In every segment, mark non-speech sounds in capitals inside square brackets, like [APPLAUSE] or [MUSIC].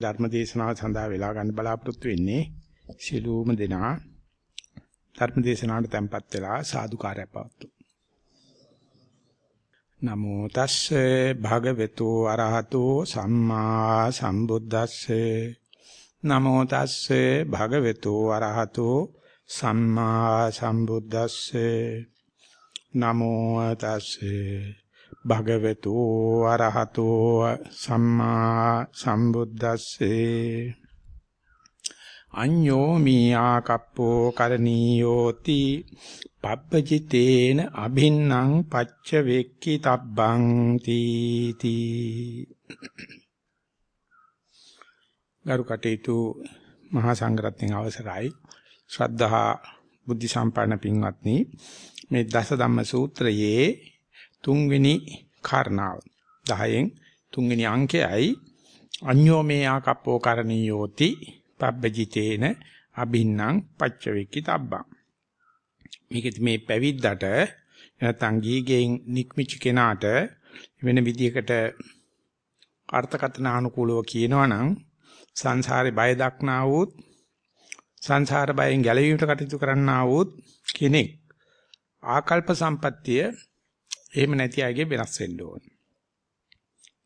ධර්ම දේශනාව සඳහා වෙලා ගන්න බලාපොරොත්තු වෙන්නේ සිළුම දෙනා ධර්ම දේශනාවට tempත් වෙලා සාදුකාරය පවත්තු. නමෝ තස්සේ භගවතු අරහතෝ සම්මා සම්බුද්දස්සේ නමෝ තස්සේ භගවතු අරහතෝ සම්මා සම්බුද්දස්සේ නමෝ තස්සේ භගවතු අරහතෝ සම්මා සම්බුද්දස්සේ. අඤ්ඤෝ මීආ කප්පෝ කරණීයෝති පබ්බජිතේන අභින්නම් පච්ච වෙක්කි තබ්බං තීති ගරු කටේතු මහා සංඝරත්නයේ අවසරයි. ශ්‍රද්ධා බුද්ධ සම්පන්න පින්වත්නි මේ දස ධම්ම සූත්‍රයේ තුන්වෙනි කාරණාව. 10න් තුන්වෙනි අංකයයි. අඤ්ඤෝමේ ආකප්පෝ කරණීයෝති පබ්බජිතේන අභින්නම් පච්චවේකි තබ්බං. මේකෙත් මේ පැවිද්දට නැත්නම් ගීගෙන් නික්මිච්ච කෙනාට වෙන විදිහකට අර්ථකථන අනුකූලව කියනවා නම් සංසාරේ බය දක්නා වූත් සංසාර බයෙන් ගැලවීමට කටයුතු කරන්නා වූත් කෙනෙක් ආකල්ප සම්පත්තිය එහෙම නැති අයගේ වෙනස් වෙන්න ඕන.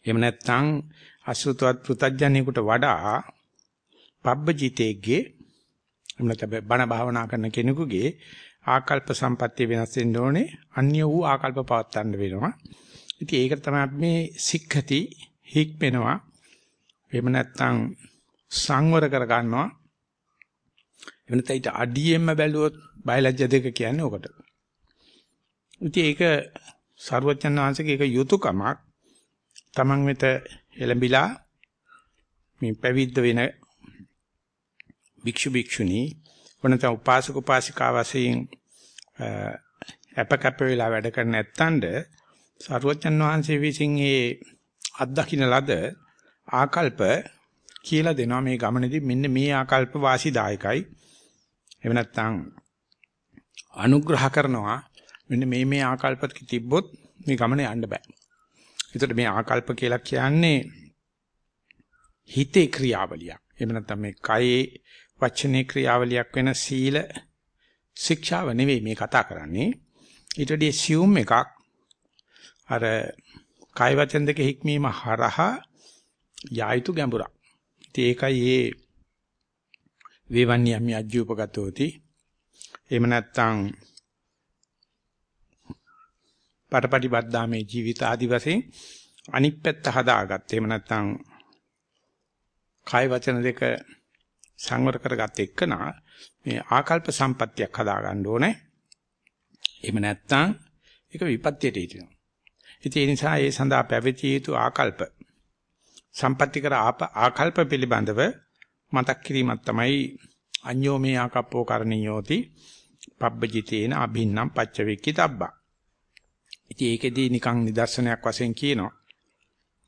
එහෙම නැත්නම් අසුතවත් පෘතජ්ජනෙකුට වඩා පබ්බජිතේගේ එහෙම නැත්නම් බණ භාවනා කරන කෙනෙකුගේ ආකල්ප සම්පත්තිය වෙනස් වෙන්න ඕනේ. අන්‍ය වූ ආකල්ප පවත්වන්න වෙනවා. ඉතින් ඒක තමයි මේ සික්ඛති හික්මෙනවා. එහෙම නැත්නම් සංවර කර ගන්නවා. එහෙම නැත්නම් ඊට අඩියෙන්ම බැලුවොත් බයලජ්‍ය දෙක කියන්නේ ඔකට. ඉතින් ඒක සරුවචන් වහන්සේගේ එක යුතුයකමක් තමන් වෙත එළඹිලා මේ පැවිද්ද වෙන භික්ෂු භික්ෂුණී වුණත උපාසක උපාසිකා වශයෙන් අපකප්ප වෙලා වැඩ කරන නැත්තඳ සරුවචන් වහන්සේ විසින් ඒ අත්දකින්න ලද ආකල්ප කියලා දෙනවා මේ ගමනේදී. මෙන්න මේ ආකල්ප වාසිදායකයි. එහෙම නැත්නම් අනුග්‍රහ කරනවා මෙන්න මේ මේ ආකල්ප තිබ්බොත් මේ ගමන යන්න බෑ. ඒතකොට මේ ආකල්ප කියලා කියන්නේ හිතේ ක්‍රියාවලියක්. එහෙම නැත්නම් මේ කයේ වචනේ ක්‍රියාවලියක් වෙන සීල ශික්ෂාව නෙවෙයි මේ කතා කරන්නේ. ඊට වඩා assume එකක් අර කාය වචන දෙක හික්මීම හරහා යායුතු ගැඹුරක්. ඉතින් ඒකයි මේ වේවන්‍යම්‍ය අජ්ජූපගතෝති. එහෙම නැත්නම් පටපටි බද්දාමේ ජීවිත ආදි වශයෙන් අනිත් පැත්ත හදාගත්ත. එහෙම නැත්නම් කාය වචන දෙක සංවර කරගත්ත එක්කනා මේ ආකල්ප සම්පත්තියක් හදාගන්න ඕනේ. එහෙම නැත්නම් ඒක විපත්‍යයට හිටිනවා. ඉතින් ඒ නිසා ඒ සඳහා පැවතිය යුතු ආකල්ප සම්පත්‍ති කර ආකල්ප පිළිබඳව මතක් කිරීමක් තමයි අඤ්ඤෝමේ ආකප්පෝ කරණියෝති පබ්බජිතේන අභින්නම් පච්චවේක්කි තබ්බා ඉතින් ඒකෙදී නිකන් නිදර්ශනයක් වශයෙන් කියනවා.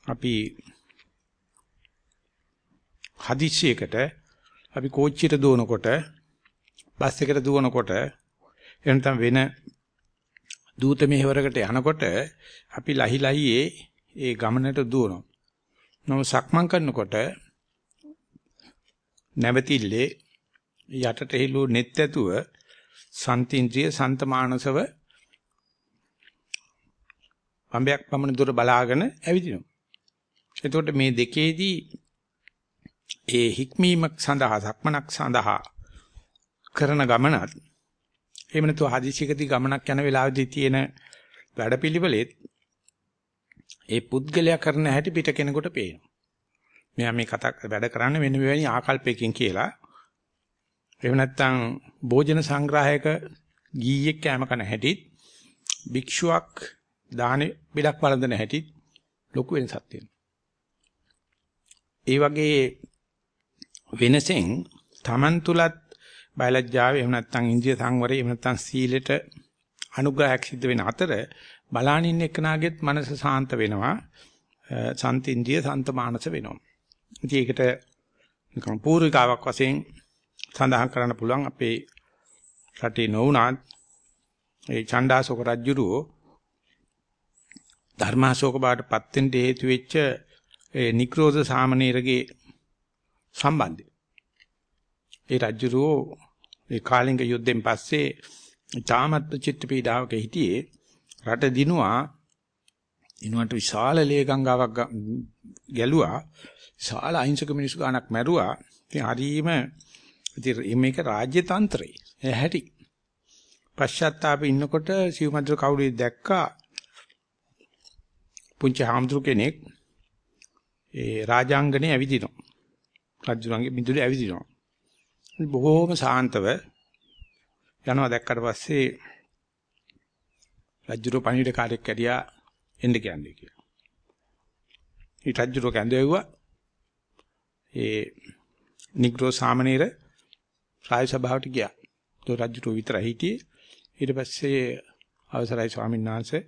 අපි හදිස්සියකට අපි කෝච්චියට දුවනකොට බස් එකට දුවනකොට එනතම් වෙන දූත මෙහෙවරකට යනකොට අපි ලහි ලහියේ ඒ ගමනට දුවනවා. නමුත් සක්මන් කරනකොට නැවතිල්ලේ යටට හෙළුව net ඇතුව සන්තින්ද්‍රිය සන්තමානසව පඹයක් පමණ දුර බලාගෙන ඇවිදිනවා. එතකොට මේ දෙකේදී ඒ හික්මීමක් සඳහා සක්මනක් සඳහා කරන ගමනත් එහෙම නැතු හදිසියකදී ගමනක් යන වෙලාවෙදී තියෙන වැඩපිළිවෙලෙත් ඒ පුද්ගලයා කරන හැටි පිට කෙනෙකුට පේනවා. මෙයා මේ කතා වැඩ කරන්නේ මෙන්න මෙවැනි ආකල්පයකින් කියලා. එහෙම නැත්නම් භෝජන සංග්‍රහයක ගීයක් කැම කන හැටිත් භික්ෂුවක් දාහනේ බෙදක් වළඳන හැටි ලොකු වෙනසක් තියෙනවා. ඒ වගේ වෙනසෙන් Taman තුලත් බයලජ්ජාව එහෙම නැත්නම් ඉන්ද්‍රිය සංවරය එහෙම නැත්නම් සීලෙට අනුග්‍රහයක් සිද්ධ වෙන අතර බලානින්න එක්කනාගෙත් මනස සාන්ත වෙනවා. සන්තින්ද්‍රිය සන්තමානස වෙනවා. ඉතින් ඒකට නිකන් පූර්විකාවක් වශයෙන් සඳහන් කරන්න පුළුවන් අපේ රටේ නොවුනත් ඒ චණ්ඩාසෝක රජුරෝ ධර්මාශෝක බාටපත් වෙන්න හේතු වෙච්ච ඒ නික්‍රෝධ සාමණේරගේ සම්බන්ධය. ඒ රජුරෝ ඒ කාලිංග යුද්ධෙන් පස්සේ තාමත් චිත්ත පීඩාවක හිටියේ. රට දිනුවා. දිනුවට විශාල ලේ ගංගාවක් ගැලුවා. විශාල අහිංසක මිනිස්සු ගානක් මැරුවා. ඉතින් හරීම ඉතින් මේක රාජ්‍ය තන්ත්‍රය. ඇහැටි පශ්චාත්තාපෙ ඉන්නකොට සිව්මද්‍ර කවුරුද දැක්කා. පුංචි හාමුදුරු කෙනෙක් ඒ රාජාංගනේ ඇවිදිනවා රජුරන්ගේ මිදුලේ ඇවිදිනවා බොහෝම සාන්තව යනවා දැක්කට පස්සේ රජුරෝ පණිවිඩ කාර්යයක් කැඩියා එන්න කියන්නේ කියලා. ඊට රජුරෝ කැඳෙව්වා. ඒ නිග්‍රෝ සාමණේර රාජ සභාවට ගියා. તો රජුරෝ විතරයි හිටියේ. ඊට පස්සේ අවසරයි ස්වාමීන් වහන්සේ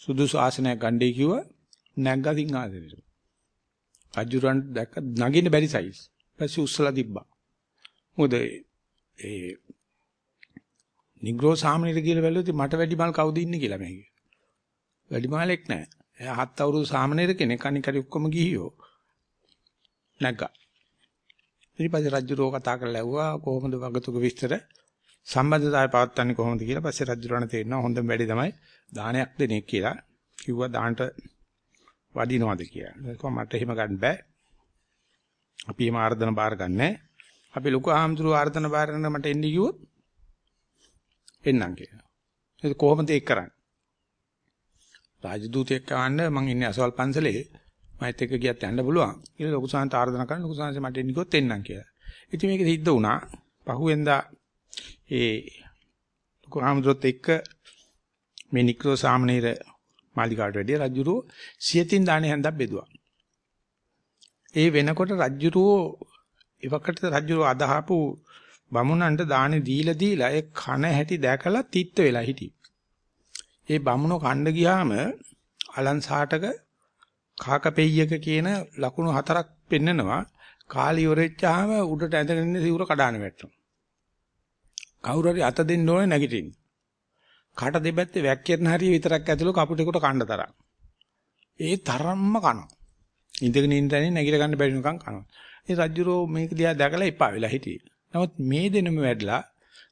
සුදුසු ආසනයක් ගන්නයි කිව්වා. නැග්ගා සිංහාසනෙට. රජුරන් දැක්ක නගින්න බැරි සයිස්. පස්සේ උස්සලා තිබ්බා. මොකද ඒ නිග්‍රෝ සාමණේර කියලා බැලුවොත් මට වැඩි මල් කවුද ඉන්නේ කියලා මේක. වැඩි මලෙක් නැහැ. එයා හත් අවුරුදු සාමණේර කෙනෙක් අනික හරි ඔක්කොම ගිහියෝ. නැග්ගා. ඊට පස්සේ රජුරෝ කතා කරලා ඇහුවා කොහොමද වගතුක විස්තර සම්බන්ධතාවය පවත්වන්නේ කොහොමද කියලා. පස්සේ රජුරණ තේරෙනවා හොඳම වැඩි තමයි දානයක් දෙන එක කියලා. කිව්වා දානට වඩිනවද කියලා. ඒක මට එහෙම ගන්න බෑ. අපි එහෙම ආර්දන බාර ගන්නෑ. අපි ලොකු ආම්තුරු ආර්දන බාර කරන මට එන්න කිව්වොත් එන්නම් කියලා. ඒක කොහොමද ඒක කරන්නේ? රාජදූතයෙක් කවන්න මං ඉන්නේ අසවල් පන්සලේ මයිත් එක්ක ගියත් යන්න පුළුවන්. ඊට ලොකු සාන්ත ආර්දනා කරන ලොකු සාන්ත මට එන්න කිව්වොත් එන්නම් කියලා. ඉතින් මේක සිද්ධ වුණා. පහුවෙන්දා ඒ ලොකු ආම්තුරුත් එක්ක මේ නික්‍රෝ සාමණේර මාලිකාවට වැඩිය රජුරෝ සියතින් දාණේ හැන්දක් බෙදුවා. ඒ වෙනකොට රජුරෝ එවකට රජුරෝ අදහපු බමුණන්ට දානේ දීලා දීලා ඒ කන හැටි දැකලා තිත්ත වෙලා හිටියේ. ඒ බමුණෝ කණ්ඩ ගියාම අලන්සාටක කාකපෙయ్యක කියන ලකුණු හතරක් පෙන්නනවා. කාලි ඉවරෙච්චාම උඩට ඇඳගෙන ඉන්න සිවුර කඩාන වැටෙනවා. කවුරු හරි අත දෙන්න ඕනේ නැගිටින්න. කට දෙපැත්තේ වැක්කිරන හරිය විතරක් ඇතුළු කපුටෙකුට කණ්ඩ තරම්. ඒ තරම්ම කනවා. ඉඳගෙන ඉඳන් නැගිට ගන්න බැරි නිකන් කනවා. ඒ රජුරෝ මේක දිහා දැකලා එපා වෙලා හිටියේ. නමුත් මේ දෙනම වැඩලා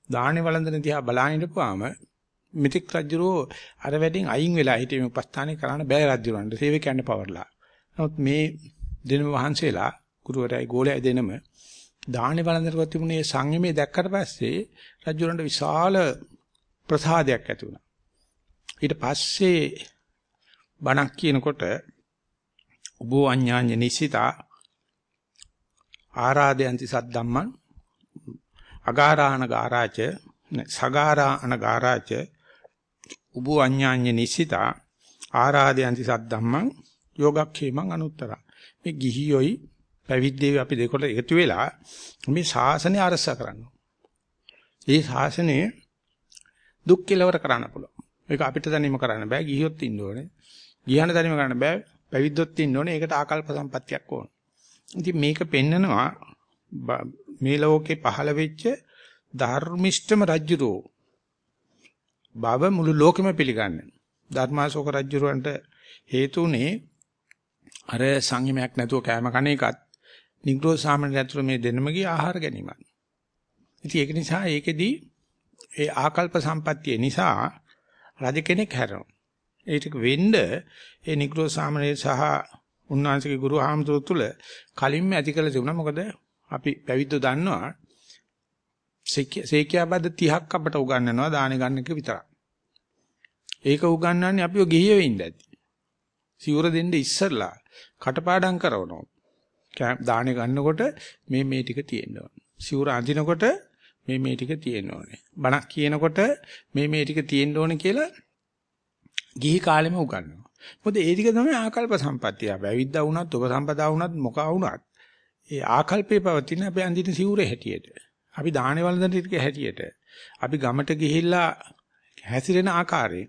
දාහනේ වළඳන දිහා බලාගෙන ඉඳපුවාම මිත්‍යක් රජුරෝ අර වැඩෙන් අයින් වෙලා හිටියේ මේ උපස්ථානේ කරන්න බෑ රජුරන්ට සේවකයන්ට පවර්ලා. නමුත් මේ දෙනම වහන්සේලා ගුරුවරයයි ගෝලයයි දෙනම දාහනේ වළඳනකොට තිබුණේ සංයමයේ දැක්කට පස්සේ රජුරන්ට විශාල ප්‍රසාදයක් ඇති වුණා. ඊට පස්සේ බණක් කියනකොට උබෝ අඤ්ඤාඤ්ඤ නිසිතා ආරාදයන්ති සද්දම්මං අගාරාණ ගාරාච සගාරාණ ගාරාච උබෝ අඤ්ඤාඤ්ඤ නිසිතා ආරාදයන්ති සද්දම්මං යෝගක්ඛේමං අනුත්තරා මේ ගිහියොයි පැවිද්දේ අපි දෙකොට එකතු වෙලා මේ ශාසනය අරස කරනවා. මේ ශාසනය දුක් කෙලවර කරන්න පුළුවන්. ඒක අපිට දැනීම කරන්න බෑ. ගිහියොත් ඉන්න ඕනේ. ගියහන දැනීම කරන්න බෑ. පැවිද්දොත් ඉන්න ඕනේ. ඒකට ආකල්ප සම්පත්තියක් ඕන. ඉතින් මේක පෙන්නනවා මේ ලෝකේ පහළ වෙච්ච ධර්මිෂ්ඨම රජුරෝ බව මුළු ලෝකෙම පිළිගන්නේ. ධර්මාශෝක රජුරවන්ට හේතුනේ අර සංයමයක් නැතුව කෑම කන එකත් නිග්‍රෝ සාමාන්‍ය ඇතුළු මේ දෙන්නම ගිය ආහාර ගැනීමත්. ඉතින් ඒක නිසා ඒකෙදී ඒ ආකල්ප සම්පත්තිය නිසා රජ කෙනෙක් හැරෙනවා. ඒක වෙන්න ඒ නිග්‍රෝ සාමණේර සහ උන්වහන්සේගේ ගුරු ආමතුරු තුල කලින්ම ඇති කළ තිබුණා. මොකද අපි පැවිද්දෝ දන්නවා සේකියාබද්ද 30ක් අපට උගන්වනවා දාන ගන්න එක විතරක්. ඒක උගන්වන්නේ අපිව ගිහිය වෙන්න ඇති. සිවුර දෙන්න ඉස්සරලා කටපාඩම් කරනවා. දානේ ගන්නකොට මේ මේ ටික තියෙන්න ඕන. සිවුර අඳිනකොට මේ මේ ටික තියෙන්න ඕනේ. බණක් කියනකොට මේ මේ ටික තියෙන්න ඕනේ කියලා ගිහි කාලෙම උගන්වනවා. මොකද ඒ ටික තමයි ආකල්ප සම්පත්තිය. වැවිද්දා වුණත්, ඔබ සම්පදා වුණත්, මොකා වුණත් ඒ ආකල්පේ පවතින අපේ අඳින සිවුරේ හැටියට. අපි දාහනේ වළඳන ටික හැටියට. අපි ගමට ගිහිල්ලා හැසිරෙන ආකාරය.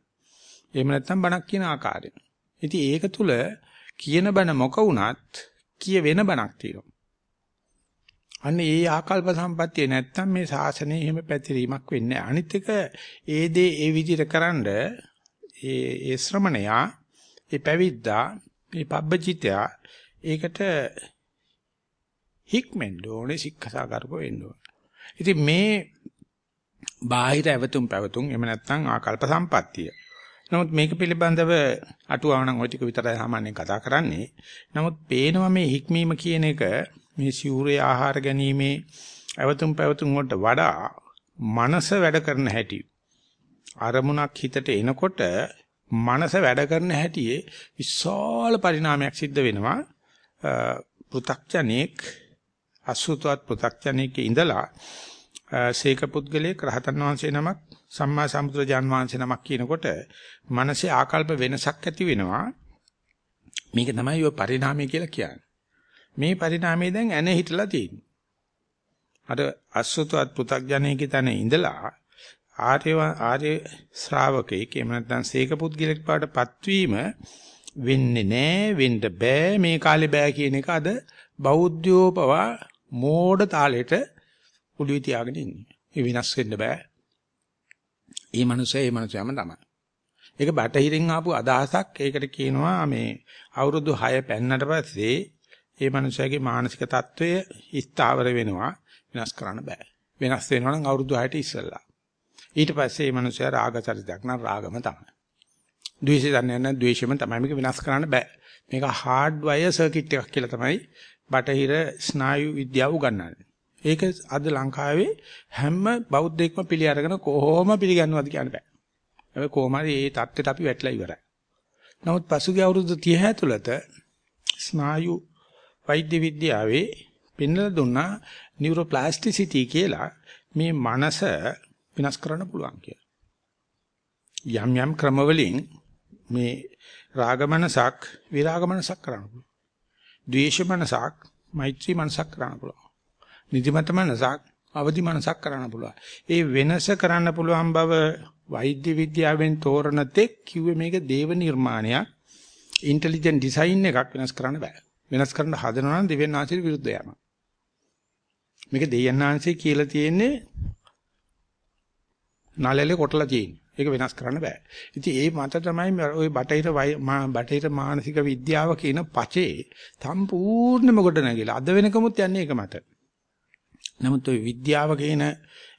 එහෙම නැත්නම් බණක් කියන ආකාරය. ඉතින් ඒක තුල කියන බණ මොක වුණත් කිය වෙන බණක් තියෙනවා. අන්න ඒ ආකල්ප සම්පත්තිය නැත්තම් මේ ශාසනය එහෙම පැතිරීමක් වෙන්නේ නැහැ. අනිත් එක ඒ දේ ඒ විදිහට කරන්ඩ ඒ ඒ ශ්‍රමණයා ඒ පැවිද්දා මේ පබ්බචිතයා ඒකට හික්මෙන්න ඕනේ සික්ඛසාගරක වෙන්න ඕනේ. ඉතින් මේ බාහිර ඇවතුම් පැවතුම් එහෙම නැත්නම් ආකල්ප සම්පත්තිය. නමුත් මේක පිළිබඳව අටුවාව නම් ওই ටික විතරයි සාමාන්‍යයෙන් කතා කරන්නේ. නමුත් පේනවා මේ හික්මීම කියන එක මේ සිවුරේ ආහාර ගැනීමේ ඇවතුම් පැවතුම් වලට වඩා මනස වැඩ කරන හැටි. අරමුණක් හිතට එනකොට මනස වැඩ කරන හැටියේ විශාල පරිණාමයක් සිද්ධ වෙනවා. පෘ탁ජනෙක් අසුතවත් පෘ탁ජනෙක ඉඳලා සීක පුද්ගලයෙක් රහතන් වහන්සේ නමක් සම්මා සම්බුදුරජාන් වහන්සේ නමක් කියනකොට මනසේ ආකල්ප වෙනසක් ඇති වෙනවා. මේක තමයි ඔය පරිණාමය කියලා කියන්නේ. මේ පරිණාමය දැන් ඇන හිටලා තියෙන්නේ. අර අසුතවත් පෘ탁ජනෙක තැන ඉඳලා ආර්ය ආර්ය ශ්‍රාවකෙක් එහෙම නැත්නම් සීක පුද්ගලෙක් පාටපත් වීම වෙන්නේ නැහැ වෙන්න බෑ මේ කාලේ බෑ කියන එක අද බෞද්ධයෝ පවා මෝඩ තාලෙට උඩුවේ තියාගෙන ඉන්නේ. ඒ විනාශ වෙන්න බෑ. ඒ මනුස්සයා ඒ මනුස්සයාම තමයි. ඒක බටහිරින් ආපු අදහසක්. ඒකට කියනවා මේ අවුරුදු 6 පෙන්නට පස්සේ ඒ මනුස්සයාගේ මානසික తত্ত্বය ස්ථාවර වෙනවා වෙනස් කරන්න බෑ. වෙනස් වෙනවා නම් අවුරුදු 6ට ඉස්සෙල්ලා. ඊට පස්සේ මේ මනුස්සයා රාග චරිතයක් නම් රාගම තමයි. ද්වේෂය දන්නේ නැහැ ද්වේෂයම තමයි මේක වෙනස් කරන්න බෑ. මේක හાર્ඩ් වයර් සර්කිට් එකක් කියලා තමයි බටහිර ස්නායු විද්‍යාව උගන්වන්නේ. ඒක අද ලංකාවේ හැම බෞද්ධයෙක්ම පිළි අරගෙන කොහොම පිළිගන්නවද කියන්න බෑ. හැබැයි කොහොම හරි මේ தත්ත්වයට අපි වැටලා ඉවරයි. නමුත් පසුගිය අවුරුදු 30 ඇතුළත ස්නායු වෛද්‍ය විද්‍යාවේ පෙන්වලා දුන්නා නියුරෝප්ලාස්ටිසිටි කියලා මේ මනස වෙනස් කරන්න පුළුවන් කියලා. යම් යම් ක්‍රමවලින් මේ රාගමනසක් විරාගමනසක් කරන්න පුළුවන්. ද්වේෂමනසක් මෛත්‍රී මනසක් කරන්න පුළුවන්. නිදිමත මනසක් අවදි මනසක් කරන්න පුළුවන්. ඒ වෙනස කරන්න පුළුවන් බව වෛද්‍ය විද්‍යාවෙන් තෝරන තෙක් කිව්වේ මේක දේව නිර්මාණයක්. ඉන්ටෙලිජන්ට් ඩිසයින් එකක් වෙනස් කරන්න බෑ. වෙනස් කරන්න හදනවා නම් දෙවියන් ආශිර්වාද විරුද්ධ යනවා. මේක දෙවියන් ආංශේ කියලා තියෙන්නේ නළලේ කොටලා තියෙන්නේ. ඒක වෙනස් කරන්න බෑ. ඉතින් ඒ මත තමයි ওই බටහිර බටහිර මානසික විද්‍යාව කියන පචේ සම්පූර්ණයෙන්ම ගොඩ නැගිලා අද වෙනකමුත් යන්නේ ඒක මත. නමුත් ওই විද්‍යාව කියන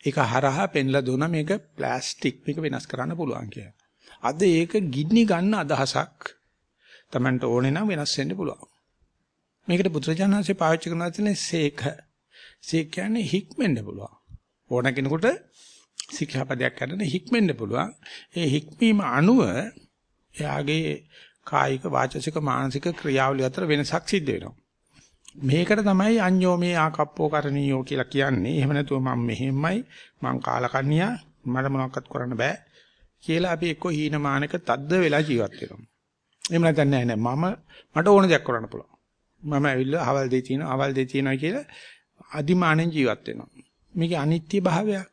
එක හරහා පෙන්ලා දුන්නා මේක ප්ලාස්ටික් මේක වෙනස් කරන්න පුළුවන් කියලා. අද ඒක ගින්නි ගන්න අදහසක් Tamanට ඕනේ නම් වෙනස් වෙන්න පුළුවන්. මේකට බුදුරජාණන්සේ පාවිච්චි කරනවා තියෙන්නේ සේක. සේක කියන්නේ හික්මෙන්න පුළුවන්. ඕන කෙනෙකුට ශික්ෂාපදයක් කරන්න හික්මෙන්න පුළුවන්. ඒ හික්මීම අනුව එයාගේ කායික වාචසික මානසික ක්‍රියාවලිය අතර වෙනසක් සිද්ධ වෙනවා. මේකට තමයි අඤ්ඤෝ මේ ආකප්පෝ කරණීයෝ කියලා කියන්නේ. එහෙම නැතුව මම මෙහෙමයි මං කාලකන්ණියා මට මොනවක්වත් කරන්න බෑ කියලා අපි එක්ක හීනමානක තද්ද වෙලා ජීවත් වෙනවා. එහෙම නැත්නම් නෑ නෑ මම මට ඕන දෙයක් කරන්න පුළුවන්. මම ඇවිල්ලා අවල් දෙයි තියෙනවා අවල් දෙයි තියෙනවා කියලා අදිමානෙන් ජීවත් වෙනවා. මේකේ අනිත්‍ය භාවයක්.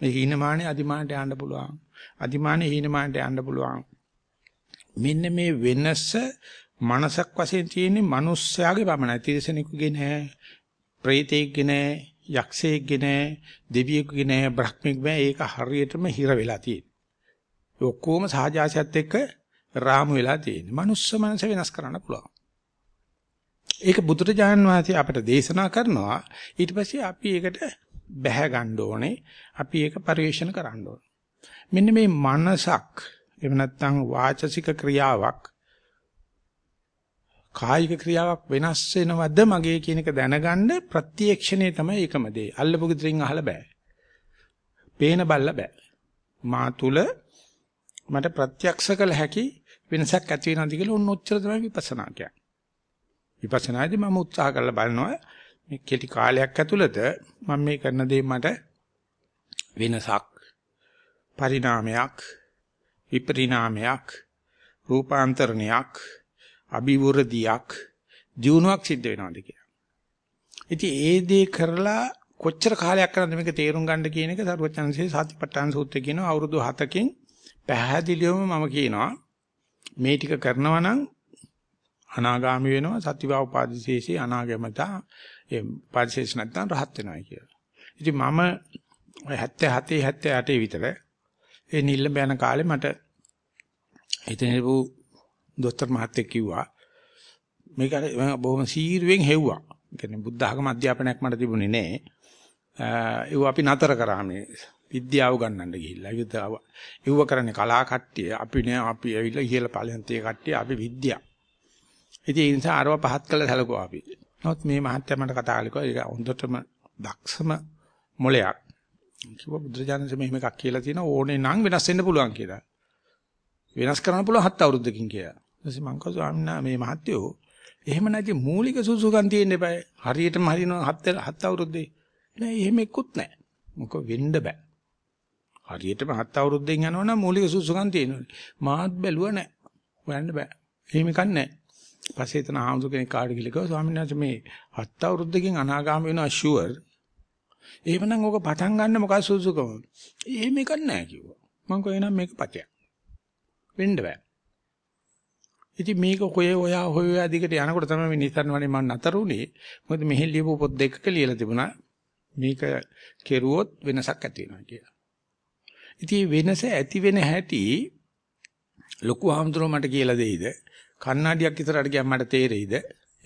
මේ හීනමානේ අදිමානට යන්න පුළුවන්. අදිමානේ හීනමානට යන්න පුළුවන්. මෙන්න මේ වෙනස මනසක් වශයෙන් තියෙන්නේ මිනිස්යාගේ පමණයි. තිරසනෙකුගේ නෑ, ප්‍රේතෙක්ගේ නෑ, යක්ෂයෙක්ගේ නෑ, දෙවියෙකුගේ නෑ, බ්‍රහ්මෙක්ගේ නෑ. ඒක හරියටම හිර වෙලා තියෙන්නේ. ඔක්කොම සහජාසයත් එක්ක රාමු වෙලා තියෙන්නේ. මනුස්ස මනස වෙනස් කරන්න පුළුවන්. ඒක බුදුරජාණන් වහන්සේ අපට දේශනා කරනවා. ඊට පස්සේ අපි ඒකට බැහැ ගන්න ඕනේ. අපි ඒක පරිශන කරන්න ඕනේ. මෙන්න මේ මනසක් එහෙම නැත්නම් වාචසික ක්‍රියාවක් කායික ක්‍රියාවක් වෙනස් වෙනවද මගේ කියන එක දැනගන්න ප්‍රත්‍යක්ෂණය තමයි එකම දේ. අල්ලපු ගිතරින් අහලා බෑ. පේන බල්ල බෑ. මා තුල මට ප්‍රත්‍යක්ෂ කළ හැකි වෙනසක් ඇති වෙනවද කියලා ඔන්න ඔච්චර තමයි විපස්සනා කියන්නේ. විපස්සනාදී මම උත්සාහ කරලා බලනවා මේ කෙටි කාලයක් ඇතුළත මම මේ කරන දේ මට වෙනසක් පරිණාමයක් විපරිණාමයක් රූපාන්තරණයක් අභිවෘද්ධියක් දියුණුවක් සිද්ධ වෙනවද කියලා. ඉතින් ඒ දේ කරලා කොච්චර කාලයක් කරනද මේක තේරුම් ගන්න කියන එක සරුවචනසේ සතිපට්ඨාන සූත්‍රයේ කියනවා අවුරුදු 7කින් පැහැදිලිවම මම කියනවා මේ ටික කරනවා නම් අනාගාමි වෙනවා සතිවා උපාදිශේෂී අනාගමතා ඒ උපාදිශේෂ නැත්නම් රහත් වෙනවා කියලා. ඉතින් මම 77 78 විතර ඒ නිල්ල බැන කාලේ මට හිතෙන දොස්තර මහත්තයෙක් කිව්වා මේක බොහොම සීරුවෙන් හෙව්වා. කියන්නේ බුද්ධ ආගම අධ්‍යාපනයක් මට තිබුණේ නැහැ. ඒව අපි නතර කරා මේ විද්‍යාව ගන්නන්න ගිහිල්ලා. විද්‍යාව ඉවව කරන්නේ කලා කට්ටිය. අපි නෑ අපි ඇවිල්ලා ඉහළ පළයන්තේ කට්ටිය අපි විද්‍යාව. ඉතින් ඒ නිසා අරව පහත් කළ සැලකුවා අපි. නමුත් මේ මහත්තයා මට කතා කළා ඒක හොඳටම දක්ෂම මොලයක්. කිව්වා බුදුරජාණන්සේ මෙහෙම එකක් කියලා තියෙනවා ඕනේ නම් වෙනස් වෙන්න පුළුවන් කියලා. වෙනස් කරන්න පුළුවන් හත් අවුරුද්දකින් කියලා. ඊපස්සේ මං කිව්වා ස්වාමීන් වහන්සේ මේ මහත්තයෝ එහෙම නැති මූලික සුසුකම් තියෙන්න eBay. හරියටම හරිනවා හත් හත් අවුරුද්දේ. නෑ එහෙම එක්කුත් නෑ. මොක වෙන්න බෑ. හරියටම හත් අවුරුද්දෙන් යනවනම් මූලික සුසුකම් තියෙනවා. මාත් බැලුවා නෑ. හොයන්න බෑ. එහෙම එකක් නෑ. පස්සේ එතන ආමුදු කෙනෙක් කාඩ ගිහලා ස්වාමීන් වහන්සේ මේ හත් අවුරුද්දකින් අනාගාමී වෙනවා ෂුවර්. එහෙමනම් ඕක පටන් ගන්න මොකක්ද සුසුකම? එහෙම එකක් නෑ කිව්වා. මං කෝ එහෙනම් මේක පචයක්. වෙන්න බෑ. ඉතින් මේක හොය ඔයා හොය ඔයා දිගට යනකොට තමයි මේ නිතරම වනේ මම නතර උනේ. මොකද මෙහෙ ලියපු පොත් දෙකක ලියලා තිබුණා. මේක කෙරුවොත් වෙනසක් ඇති වෙනවා කියලා. ඉතින් වෙනස ඇති වෙන හැටි ලොකු ආම්ද්‍රෝ මට කියලා දෙයිද? කන්නඩියක් ඉස්සරහට ගියම මට තේරෙයිද?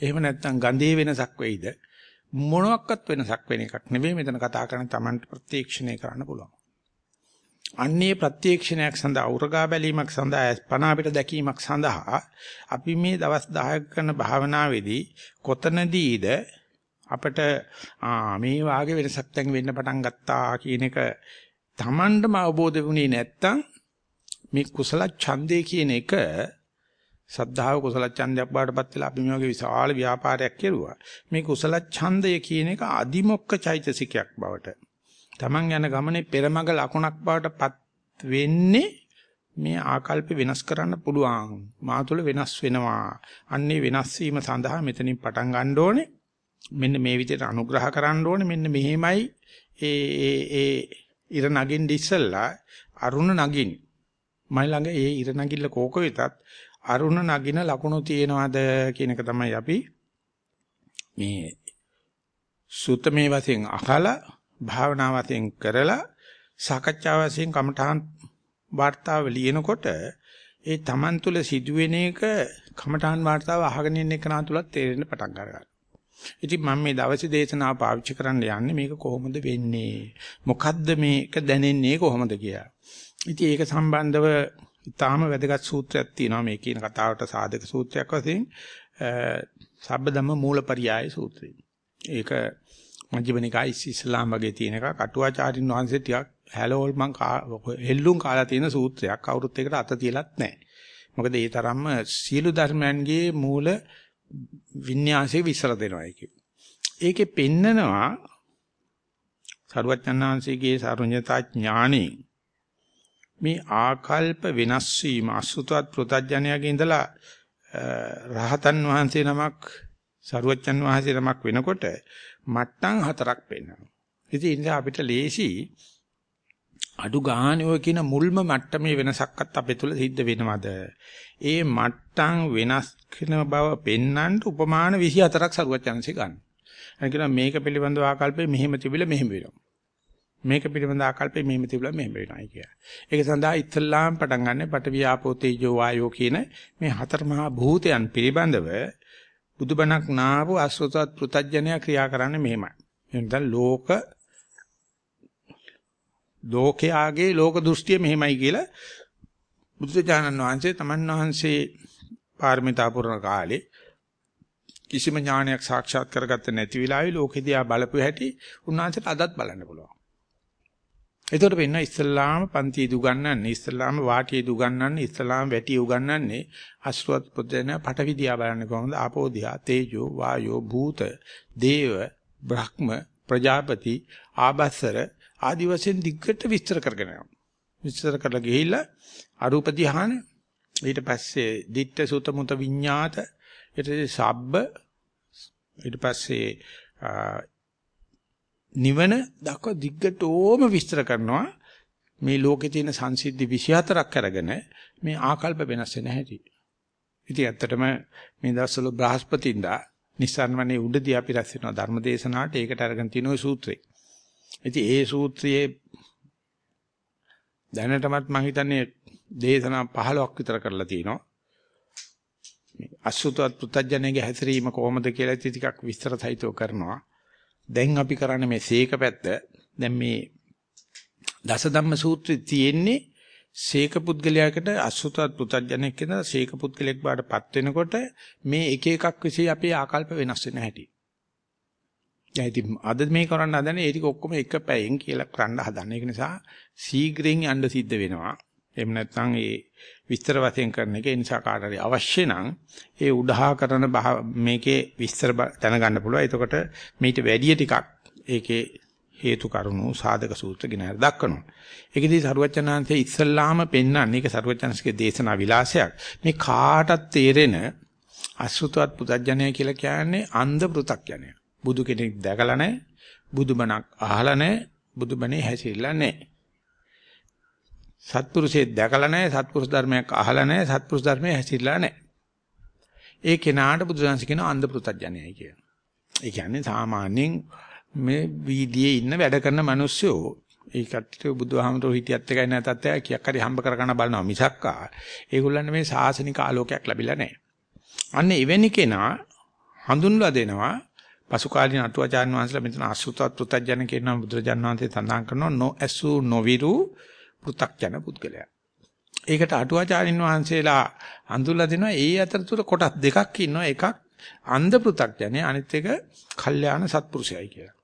එහෙම නැත්නම් ගඳේ වෙනසක් වෙයිද? මොනවත් වෙනසක් වෙන එකක් නෙවෙයි මෙතන කතා කරන්නේ Tamanට ප්‍රත්‍යක්ෂණය කරන්න පුළුවන්. අන්නේ ප්‍රත්‍යක්ෂණයක් සඳහා උරගා බැලීමක් සඳහා පණ අපිට දැකීමක් සඳහා අපි මේ දවස් 10ක කරන භාවනාවේදී කොතනදීද අපිට මේ වාගේ වෙනසක් දැන් වෙන්න පටන් ගත්තා කියන එක Tamanටම අවබෝධ වුණේ නැත්තම් මේ කුසල ඡන්දේ කියන එක සද්ධාව කුසල ඡන්දයක් බාටපත් වෙලා අපි මේ වගේ විශාල ව්‍යාපාරයක් කෙරුවා. මේ කුසල ඡන්දය කියන එක අදිමොක්ක චෛතසිකයක් බවට. Taman යන ගමනේ පෙරමග ලකුණක් බවටපත් වෙන්නේ මේ ආකල්ප වෙනස් කරන්න පුළුවන්. මා තුළ වෙනස් වෙනවා. අන්නේ වෙනස් වීම සඳහා මෙතනින් පටන් ගන්න ඕනේ. මෙන්න මේ විදිහට අනුග්‍රහ කරන්න ඕනේ. මෙන්න මෙහෙමයි ඒ ඒ ඒ ඉර නගින්න ඉස්සෙල්ලා අරුණ නගින්. මයි ළඟ ඒ ඉර නගිල්ල කෝක වෙතත් අරුණ නගින ලකුණු තියෙනවද කියන එක තමයි අපි මේ සුත්තමේ වශයෙන් අහලා භාවනා වශයෙන් කරලා සාකච්ඡා වශයෙන් කමඨාන් වார்த்தාව ලියනකොට ඒ Taman තුල සිදුවෙන එක කමඨාන් වார்த்தාව අහගෙන ඉන්න කෙනා තුලත් තේරෙන්න පටන් ගන්නවා. ඉතින් මම මේ දවසේ දේශනාව පාවිච්චි කරන්න යන්නේ මේක කොහොමද වෙන්නේ? මොකද්ද මේක දැනෙන්නේ කොහොමද කියලා. ඉතින් ඒක සම්බන්ධව ඊටාම වැදගත් සූත්‍රයක් තියෙනවා මේ කියන කතාවට සාධක සූත්‍රයක් වශයෙන් සබ්බදම්ම මූලපරියාය සූත්‍රය. ඒක මජ්ක්‍ධිමනිකායි ඉස්ලාම් වගේ තියෙන එක කටුවාචාරින් වහන්සේ ටිකක් හැලෝල් මං හෙල්ලුම් කාලා තියෙන සූත්‍රයක් කවුරුත් එකට අත තියලත් නැහැ. මොකද ඒ තරම්ම සියලු ධර්මයන්ගේ මූල වින්‍යාසය විසර දෙනවා ඒකේ. ඒකේ පෙන්නනවා සරුවචනාංශයේ සරුඤ්‍යතා ඥාණේ මේ ආකල්ප වෙනස් වීම අසුතවත් ප්‍රතඥයාගේ ඉඳලා රහතන් වහන්සේ නමක් සරුවචන් වහන්සේ නමක් වෙනකොට මට්ටම් හතරක් පෙන්වනවා. ඉතින් ඒ නිසා අපිට ලේසි අඩු ගානේ ඔය කියන මුල්ම මට්ටමේ වෙනසක්වත් අපේ තුල සිද්ධ වෙනවද? ඒ මට්ටම් වෙනස් කරන බව පෙන්වන්න උපමාන 24ක් සරුවචන්සේ ගන්න. ඒ කියනවා මේක පිළිබඳව ආකල්පේ මෙහෙම තිබිලා මෙහෙම වෙනවා. මේක පිළිබඳ ආකල්පේ මෙහෙම තිබුණා මෙහෙම වෙනවායි කියලා. ඒක සඳහා ඉස්ලාම් පටන් ගන්න පඨවි ආපෝ තේජෝ වායෝ කියන මේ හතර මහා භූතයන් පිළිබඳව බුදුබණක් නාපු අසෘතවත් පෘතජ්ජනය ක්‍රියා කරන්නේ මෙහෙමයි. එතන ලෝක ලෝකයාගේ ලෝක දෘෂ්ටිය මෙහෙමයි කියලා බුදුජානන් වහන්සේ තමන් වහන්සේ පාරමිතා පුරන කාලේ කිසිම ඥානයක් සාක්ෂාත් කරගත්තේ නැති වෙලාවේ ලෝකෙදියා බලපු හැටි උන්වහන්සේට අදත් බලන්න පුළුවන්. එතකොට වෙන්න ඉස්ලාම පන්තියේ දුගන්නන්නේ ඉස්ලාම වාටියේ දුගන්නන්නේ ඉස්ලාම වැටියේ උගන්නන්නේ අසුවත් පුදෙන පටවිදියා බලන්නේ කොහොමද? ආපෝදියා තේජෝ වායෝ භූත දේව බ්‍රහ්ම ප්‍රජාපති ආබස්සර ආදි වශයෙන් දිග්ගට විස්තර කරගෙන යනවා. විස්තර කරලා ගිහිල්ලා අරූප ධ්‍යාන ඊට පස්සේ ditta sutta muta විඤ්ඤාත ඊට පස්සේ සබ්බ ඊට පස්සේ නිවන දක්වා දිග්ගටෝම විස්තර කරනවා මේ ලෝකේ තියෙන සංසිද්ධි 24ක් අරගෙන මේ ආකල්ප වෙනස් වෙන හැටි. ඉතින් ඇත්තටම මේ දවස්වල බ්‍රහස්පතින්දා නිස්සාරණමනේ උඩදී අපි රැස් වෙනවා ධර්මදේශනාට ඒකට අරගෙන තියෙන ওই සූත්‍රය. ඉතින් ඒ සූත්‍රයේ දැනටමත් මම හිතන්නේ දේශනා 15ක් විතර කරලා තිනවා. මේ අසුතවත් පුතඥයේ හැසිරීම කොහොමද කියලා ටිකක් විස්තර සහිතව කරනවා. දැන් අපි කරන්නේ මේ සීක පැත්ත. දැන් මේ දසධම්ම සූත්‍රයේ තියෙන්නේ සීක පුද්ගලයාකට අසුතවත් පුතඥයෙක් කියන සීක පුද්ගලෙක් බාටපත් වෙනකොට මේ එක එකක් વિશે අපේ ආකල්ප වෙනස් වෙන හැටි. දැන් ඉතින් අද මේ කරන්න හදන්නේ ඒ ටික ඔක්කොම එක පැයෙන් කියලා කරන්න හදන. ඒක නිසා ශීඝ්‍රයෙන් යන්න සිද්ධ වෙනවා. එහෙම නැත්නම් ඒ විස්තර වශයෙන් කරන එක ඒ නිසා කාට හරි අවශ්‍ය නම් ඒ උඩහා කරන මේකේ විස්තර දැනගන්න පුළුවන්. එතකොට මේිට වැඩි ටිකක් ඒකේ හේතු කරුණු සාධක සූත්‍ර ගෙන හර දක්වනවා. ඒකෙදී සරුවචනාංශයේ ඉස්සල්ලාම පෙන්වන්නේ ඒක සරුවචනාංශගේ දේශනා විලාසයක්. මේ කාටත් තේරෙන අසුතවත් පුතඥය කියලා කියන්නේ අන්ධ පෘ탁ඥය. බුදු කෙනෙක් දැකලා නැහැ, බුදුබණක් අහලා නැහැ, බුදුබණේ හැසිරෙලා නැහැ. සත්පුරුෂයෙක් දැකලා නැහැ, සත්පුරුෂ ධර්මයක් අහලා නැහැ, සත්පුරුෂ ධර්මයේ හැසිරෙලා නැහැ. ඒ කෙනාට බුදුසසුන කියන අන්ධ පෘ탁ඥයයි කියන. ඒ කියන්නේ සාමාන්‍යයෙන් මේ වීදියේ ඉන්න වැඩ කරන මිනිස්සු ඒ කට්ටිය බුදුහාමුදුරුවෝ හිටියත් එකයි නැතත් එකයි කියක් හරි හම්බ කරගන්න බලනවා මිසක්කා ඒගොල්ලන් මේ සාසනික ආලෝකයක් ලැබිලා නැහැ. අන්න එවැනි කෙනා හඳුන්වලා දෙනවා පසු කාලීන අටුවාචාර්ය වහන්සේලා මෙතන අසුතවත් පෘතජන කියන බුදුරජාන් වහන්සේ සඳහන් කරනවා නො ඇසු නොවිරු පෘ탁ජන පුද්ගලයා. ඒකට අටුවාචාරින් වහන්සේලා හඳුන්වලා දෙනවා ඒ අතරතුර කොටස් දෙකක් ඉන්නවා එකක් අන්ධ පෘ탁ජනේ අනිත් එක කල්යාණ සත්පුරුෂයයි කියලා.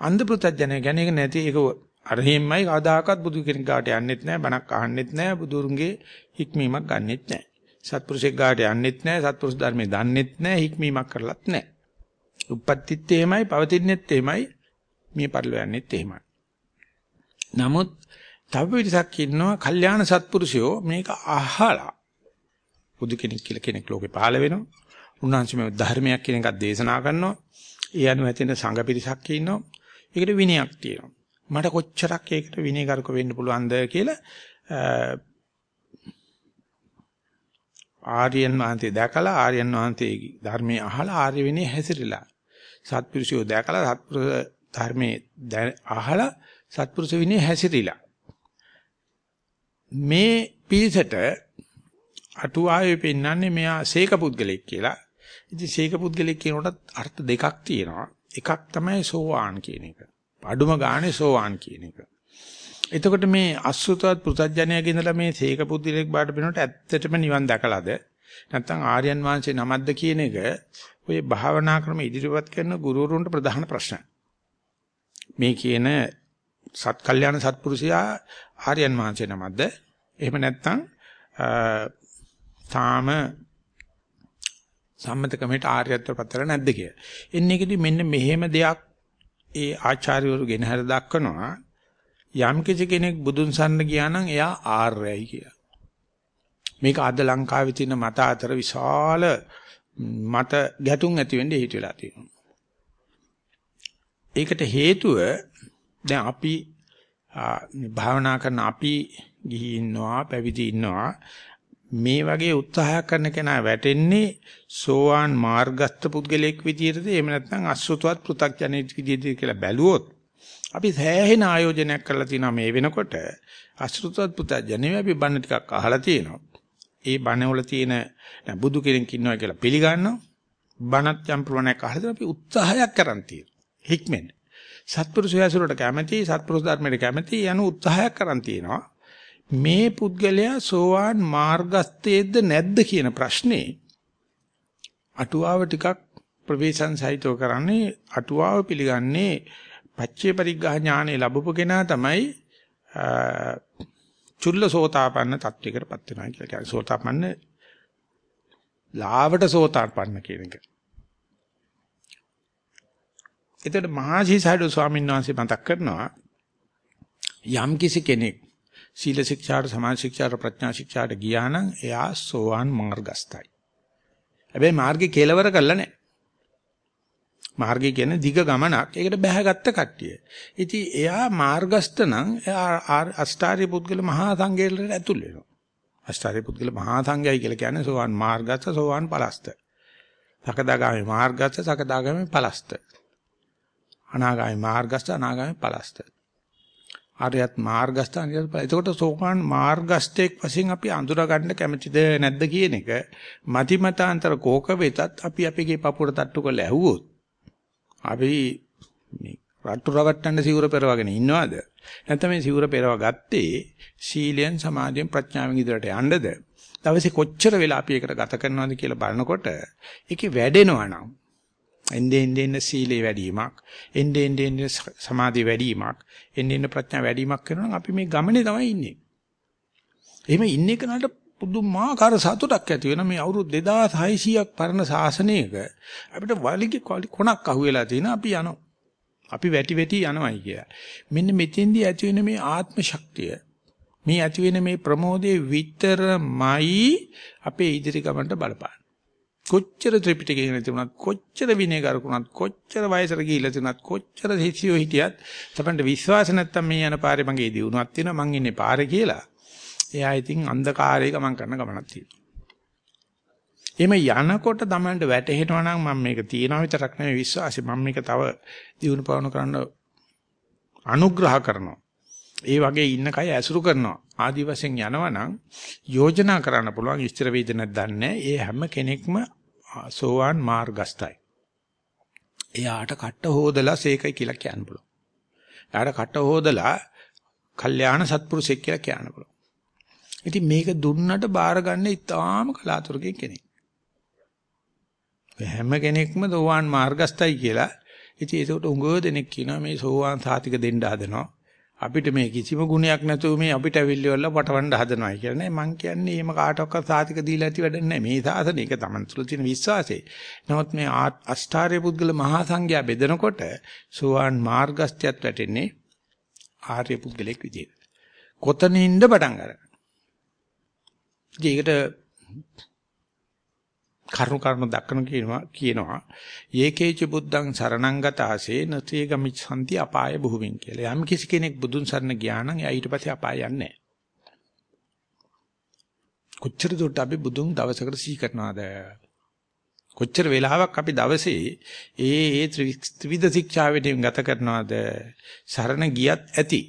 අන්ධ පෘතජ්ජනය ගැන එක නැති ඒක අරහින්මයි කවදාකවත් බුදු කෙනෙක් ගාට යන්නෙත් නැහැ බණක් අහන්නෙත් නැහැ බුදුරුන්ගේ හික්මීමක් ගන්නෙත් නැහැ සත්පුරුෂෙක් ගාට යන්නෙත් නැහැ සත්පුරුෂ ධර්මයේ දන්නෙත් නැහැ හික්මීමක් කරලත් නැහැ උප්පත්තිත් එහෙමයි පවතින්නෙත් එහෙමයි මේ පරිලෝ යන්නෙත් එහෙමයි නමුත් තව පිටසක් ඉන්නවා කල්යාණ සත්පුරුෂයෝ මේක අහලා බුදු කෙනෙක් කියලා කෙනෙක් ලෝකේ පහළ වෙනවා උන්වහන්සේ මේ ධර්මයක් කියන එකක් දේශනා කරනවා ඒ අනුව ඇතින සංඝ පිරිසක් ඉන්නවා ඒකට විනයක් තියෙනවා. මට කොච්චරක් ඒකට විනයගරුක වෙන්න පුළුවන්ද කියලා ආර්යයන් වහන්සේ දැකලා ආර්යයන් වහන්සේගේ ධර්මයේ අහලා ආර්ය විනය හැසිරিলা. සත්පුරුෂයෝ දැකලා සත්පුරුෂ ධර්මයේ අහලා සත්පුරුෂ විනය හැසිරিলা. මේ පිළිසෙට අටුවාවේ පෙන්වන්නේ මෙයා සීක පුද්ගලෙක් කියලා. ඉතින් සීක පුද්ගලෙක් කියනකොටත් අර්ථ දෙකක් තියෙනවා. එකක් තමයි සෝවාන් කියන එක. අඩුම ගානේ සෝවාන් කියන එක. එතකොට මේ අසුතවත් පෘථජ්ජනයගේ ඉඳලා මේ සීක පුද්ගලෙක් බාට වෙනකොට ඇත්තටම නිවන් දැකලාද? නැත්නම් ආර්යයන් වහන්සේ නමක්ද කියන එක ඔය භාවනා ක්‍රම ඉදිරිපත් කරන ගුරුවරුන්ට ප්‍රධාන ප්‍රශ්න. මේ කියන සත්කල්යාණ සත්පුරුෂයා ආර්යයන් වහන්සේ නමක්ද? එහෙම නැත්නම් තාම සම්මත ක්‍රමයට ආර්යත්ව පතර නැද්ද කියලා. එන්නේ එකදී මෙන්න මෙහෙම දෙයක් ඒ ආචාර්යවරු ගෙනහැර දක්වනවා යම් කිසි කෙනෙක් බුදුන් සරණ ගියා නම් එයා ආර්යයි කියලා. මේක අද ලංකාවේ තියෙන මත අතර විශාල මත ගැටුම් ඇති වෙන්න හේතු වෙලා තියෙනවා. ඒකට හේතුව දැන් අපි භාවනා කරන අපි ගිහි ඉන්නවා පැවිදි ඉන්නවා මේ වගේ උත්සාහයක් කරන කෙනා වැටෙන්නේ සෝවාන් මාර්ගස්ත පුද්ගලයෙක් විදියටද එහෙම නැත්නම් අසුතවත් පෘ탁ජනෙක් විදියටද කියලා බැලුවොත් අපි සෑහෙන ආයෝජනයක් කරලා තියෙනවා මේ වෙනකොට අසුතවත් පෘ탁ජනෙ අපි බණ ටිකක් අහලා තියෙනවා. ඒ බණ වල තියෙන බුදු කෙනෙක් ඉන්නවා කියලා පිළිගන්නවා. බණත් යම් ප්‍රමාණයක් අහලා අපි උත්සාහයක් කරන් තියෙනවා. හික්මෙන්. සත්පුරුෂය ඇසුරට කැමැති සත්පුරුෂ ධර්මයට කැමැති යන උත්සාහයක් කරන් තියෙනවා. මේ පුද්ගලයා සෝවාන් මාර්ගස්තයේද නැද්ද කියන ප්‍රශ්නේ අටුවාව ටිකක් ප්‍රවේශන් සහිතව කරන්නේ අටුවාව පිළිගන්නේ පච්චේ පරිග්‍රහ ඥානෙ ලැබපු කෙනා තමයි චුල්ල සෝතාපන්න තත්වයකටපත් වෙනවා කියලා කියන්නේ සෝතාපන්න ලාවට සෝතාපන්න කියන එක. එතකොට මහසීසඩෝ ස්වාමීන් වහන්සේ මතක් කරනවා යම් කිසි කෙනෙක් සීල ශික්ෂාට සමාධි ශික්ෂාට ප්‍රඥා ශික්ෂාට ගියා නම් එයා සෝවාන් මාර්ගස්තයි. හැබැයි මාර්ගේ කෙලවර කළා නැහැ. මාර්ගය කියන්නේ දිග ගමනක්. ඒකට බැහැගත්ත කට්ටිය. ඉතින් එයා මාර්ගස්ත නම් එයා අෂ්ටාර්ය පුද්ගල මහා සංඝයට ඇතුල් වෙනවා. අෂ්ටාර්ය පුද්ගල මහා සංඝයයි කියලා කියන්නේ සෝවාන් මාර්ගස්ත සෝවාන් පලස්ත. සකදාගාමි මාර්ගස්ත සකදාගාමි පලස්ත. අනාගාමි මාර්ගස්ත අනාගාමි පලස්ත. ආර්යත් මාර්ගස්ත අනිත් ඵල. එතකොට සෝවාන් මාර්ගස්තෙක් වශයෙන් අපි අඳුර ගන්න කැමතිද නැද්ද කියන එක මතිමතාන්තර කෝක වෙතත් අපි අපේ පපුවට තට්ටු කරලා ඇහුවොත් අපි මේ රට්ටු රවට්ටන්න සිවුර පෙරවගෙන ඉන්නවද? නැත්නම් මේ සිවුර පෙරව ගත්තේ සීලෙන් සමාධියෙන් ප්‍රඥාවෙන් ඉදිරියට යන්නද? දවසේ කොච්චර වෙලා අපි ඒකට ගත කරනවද කියලා බලනකොට ඒකේ වැඩෙනවා නම් එnde ende ende සීලේ වැඩිවීමක් එnde ende ende සමාධි වැඩිවීමක් එnde ende ප්‍රඥා වැඩිවීමක් කරනවා නම් අපි මේ ගමනේ තමයි ඉන්නේ. එහෙම ඉන්නේ කනට පුදුමාකාර සතුටක් ඇති වෙන මේ අවුරුදු 2600ක් පරණ ශාසනයක අපිට වලිගේ කොනක් අහුවෙලා තියෙන අපි යනවා. අපි වැටි වැටි යනවායි කියලා. මෙන්න මෙතෙන්දී ඇති වෙන මේ ආත්ම ශක්තිය මේ ඇති වෙන මේ ප්‍රමෝදයේ විතරමයි අපේ ඉදිරි ගමනට බලපාන. කොච්චර ත්‍රිපිටකේ ඉගෙන තිබුණත් කොච්චර විනය කරුණත් කොච්චර වයසට ගිහිල්ලා තිබුණත් කොච්චර හිසියෝ හිටියත් තමන්ට විශ්වාස නැත්තම් මේ යන පාරේ මගේ දියුණුවක් තියෙනවා මං ඉන්නේ පාරේ කියලා. එයා ඉතින් අන්ධකාරයේ ගමන් කරන ගමනක් තියෙනවා. එහෙම යනකොට තමන්ට වැටහෙනවා නම් මම මේක තියනවා විතරක් නෙවෙයි විශ්වාසය මම මේක තව දියුණු පවණු කරන්න අනුග්‍රහ කරනවා. ඒ වගේ ඉන්න කය ඇසුරු කරනවා. ආදි වශයෙන් යනවනම් යෝජනා කරන්න පුළුවන් ඉස්තර වේද නැත්දන්නේ. ඒ හැම කෙනෙක්ම සෝවාන් මාර්ගස්තයි. එයාට කට්ට හොදලා සේකයි කියලා කියන්න පුළුවන්. එයාට කට්ට හොදලා කල්යාණ සත්පුරුෂෙක් කියලා කියන්න පුළුවන්. ඉතින් මේක දුන්නට බාර ගන්න ඉතාම කලාතුරකින් කෙනෙක්. හැම කෙනෙක්ම සෝවාන් මාර්ගස්තයි කියලා. ඉතින් ඒකට උඟව දෙනෙක් කියනවා මේ සෝවාන් සාතික දෙන්න හදනවා. අපිට මේ කිසිම ගුණයක් නැතුව මේ අපිට ඇවිල්ලි වල පටවන්න හදනවා කියලා නේ මං කියන්නේ එහෙම කාටවත් සාතික දීලා ඇති වැඩක් නැහැ මේ සාසන එක Taman තුළ තියෙන විශ්වාසය. නමුත් මේ අෂ්ටාර්ය පුද්ගල මහා සංඝයා බෙදනකොට සෝවාන් මාර්ගස්ත්‍යත් වැටෙන්නේ ආර්ය පුද්ගලෙක් විදියට. කොතනින්ද පටන් ගන්න. ඒකට කරුණු කරුණු දක්වන කියනවා කියනවා යේකේච බුද්ධං සරණං ගතාසේ නතේ ගමිච්ඡanti අපාය භූමින් කියලා. යම් කිසි කෙනෙක් බුදුන් සරණ ගියා නම් එයා ඊට පස්සේ අපාය යන්නේ නැහැ. කොච්චර දුරට අපි බුදුන් දවසකට සිහි කරනවද? කොච්චර වෙලාවක් අපි දවසේ ඒ ඒ ත්‍රිවිධ ශික්ෂාවෙන් ගත කරනවද? සරණ ගියත් ඇති.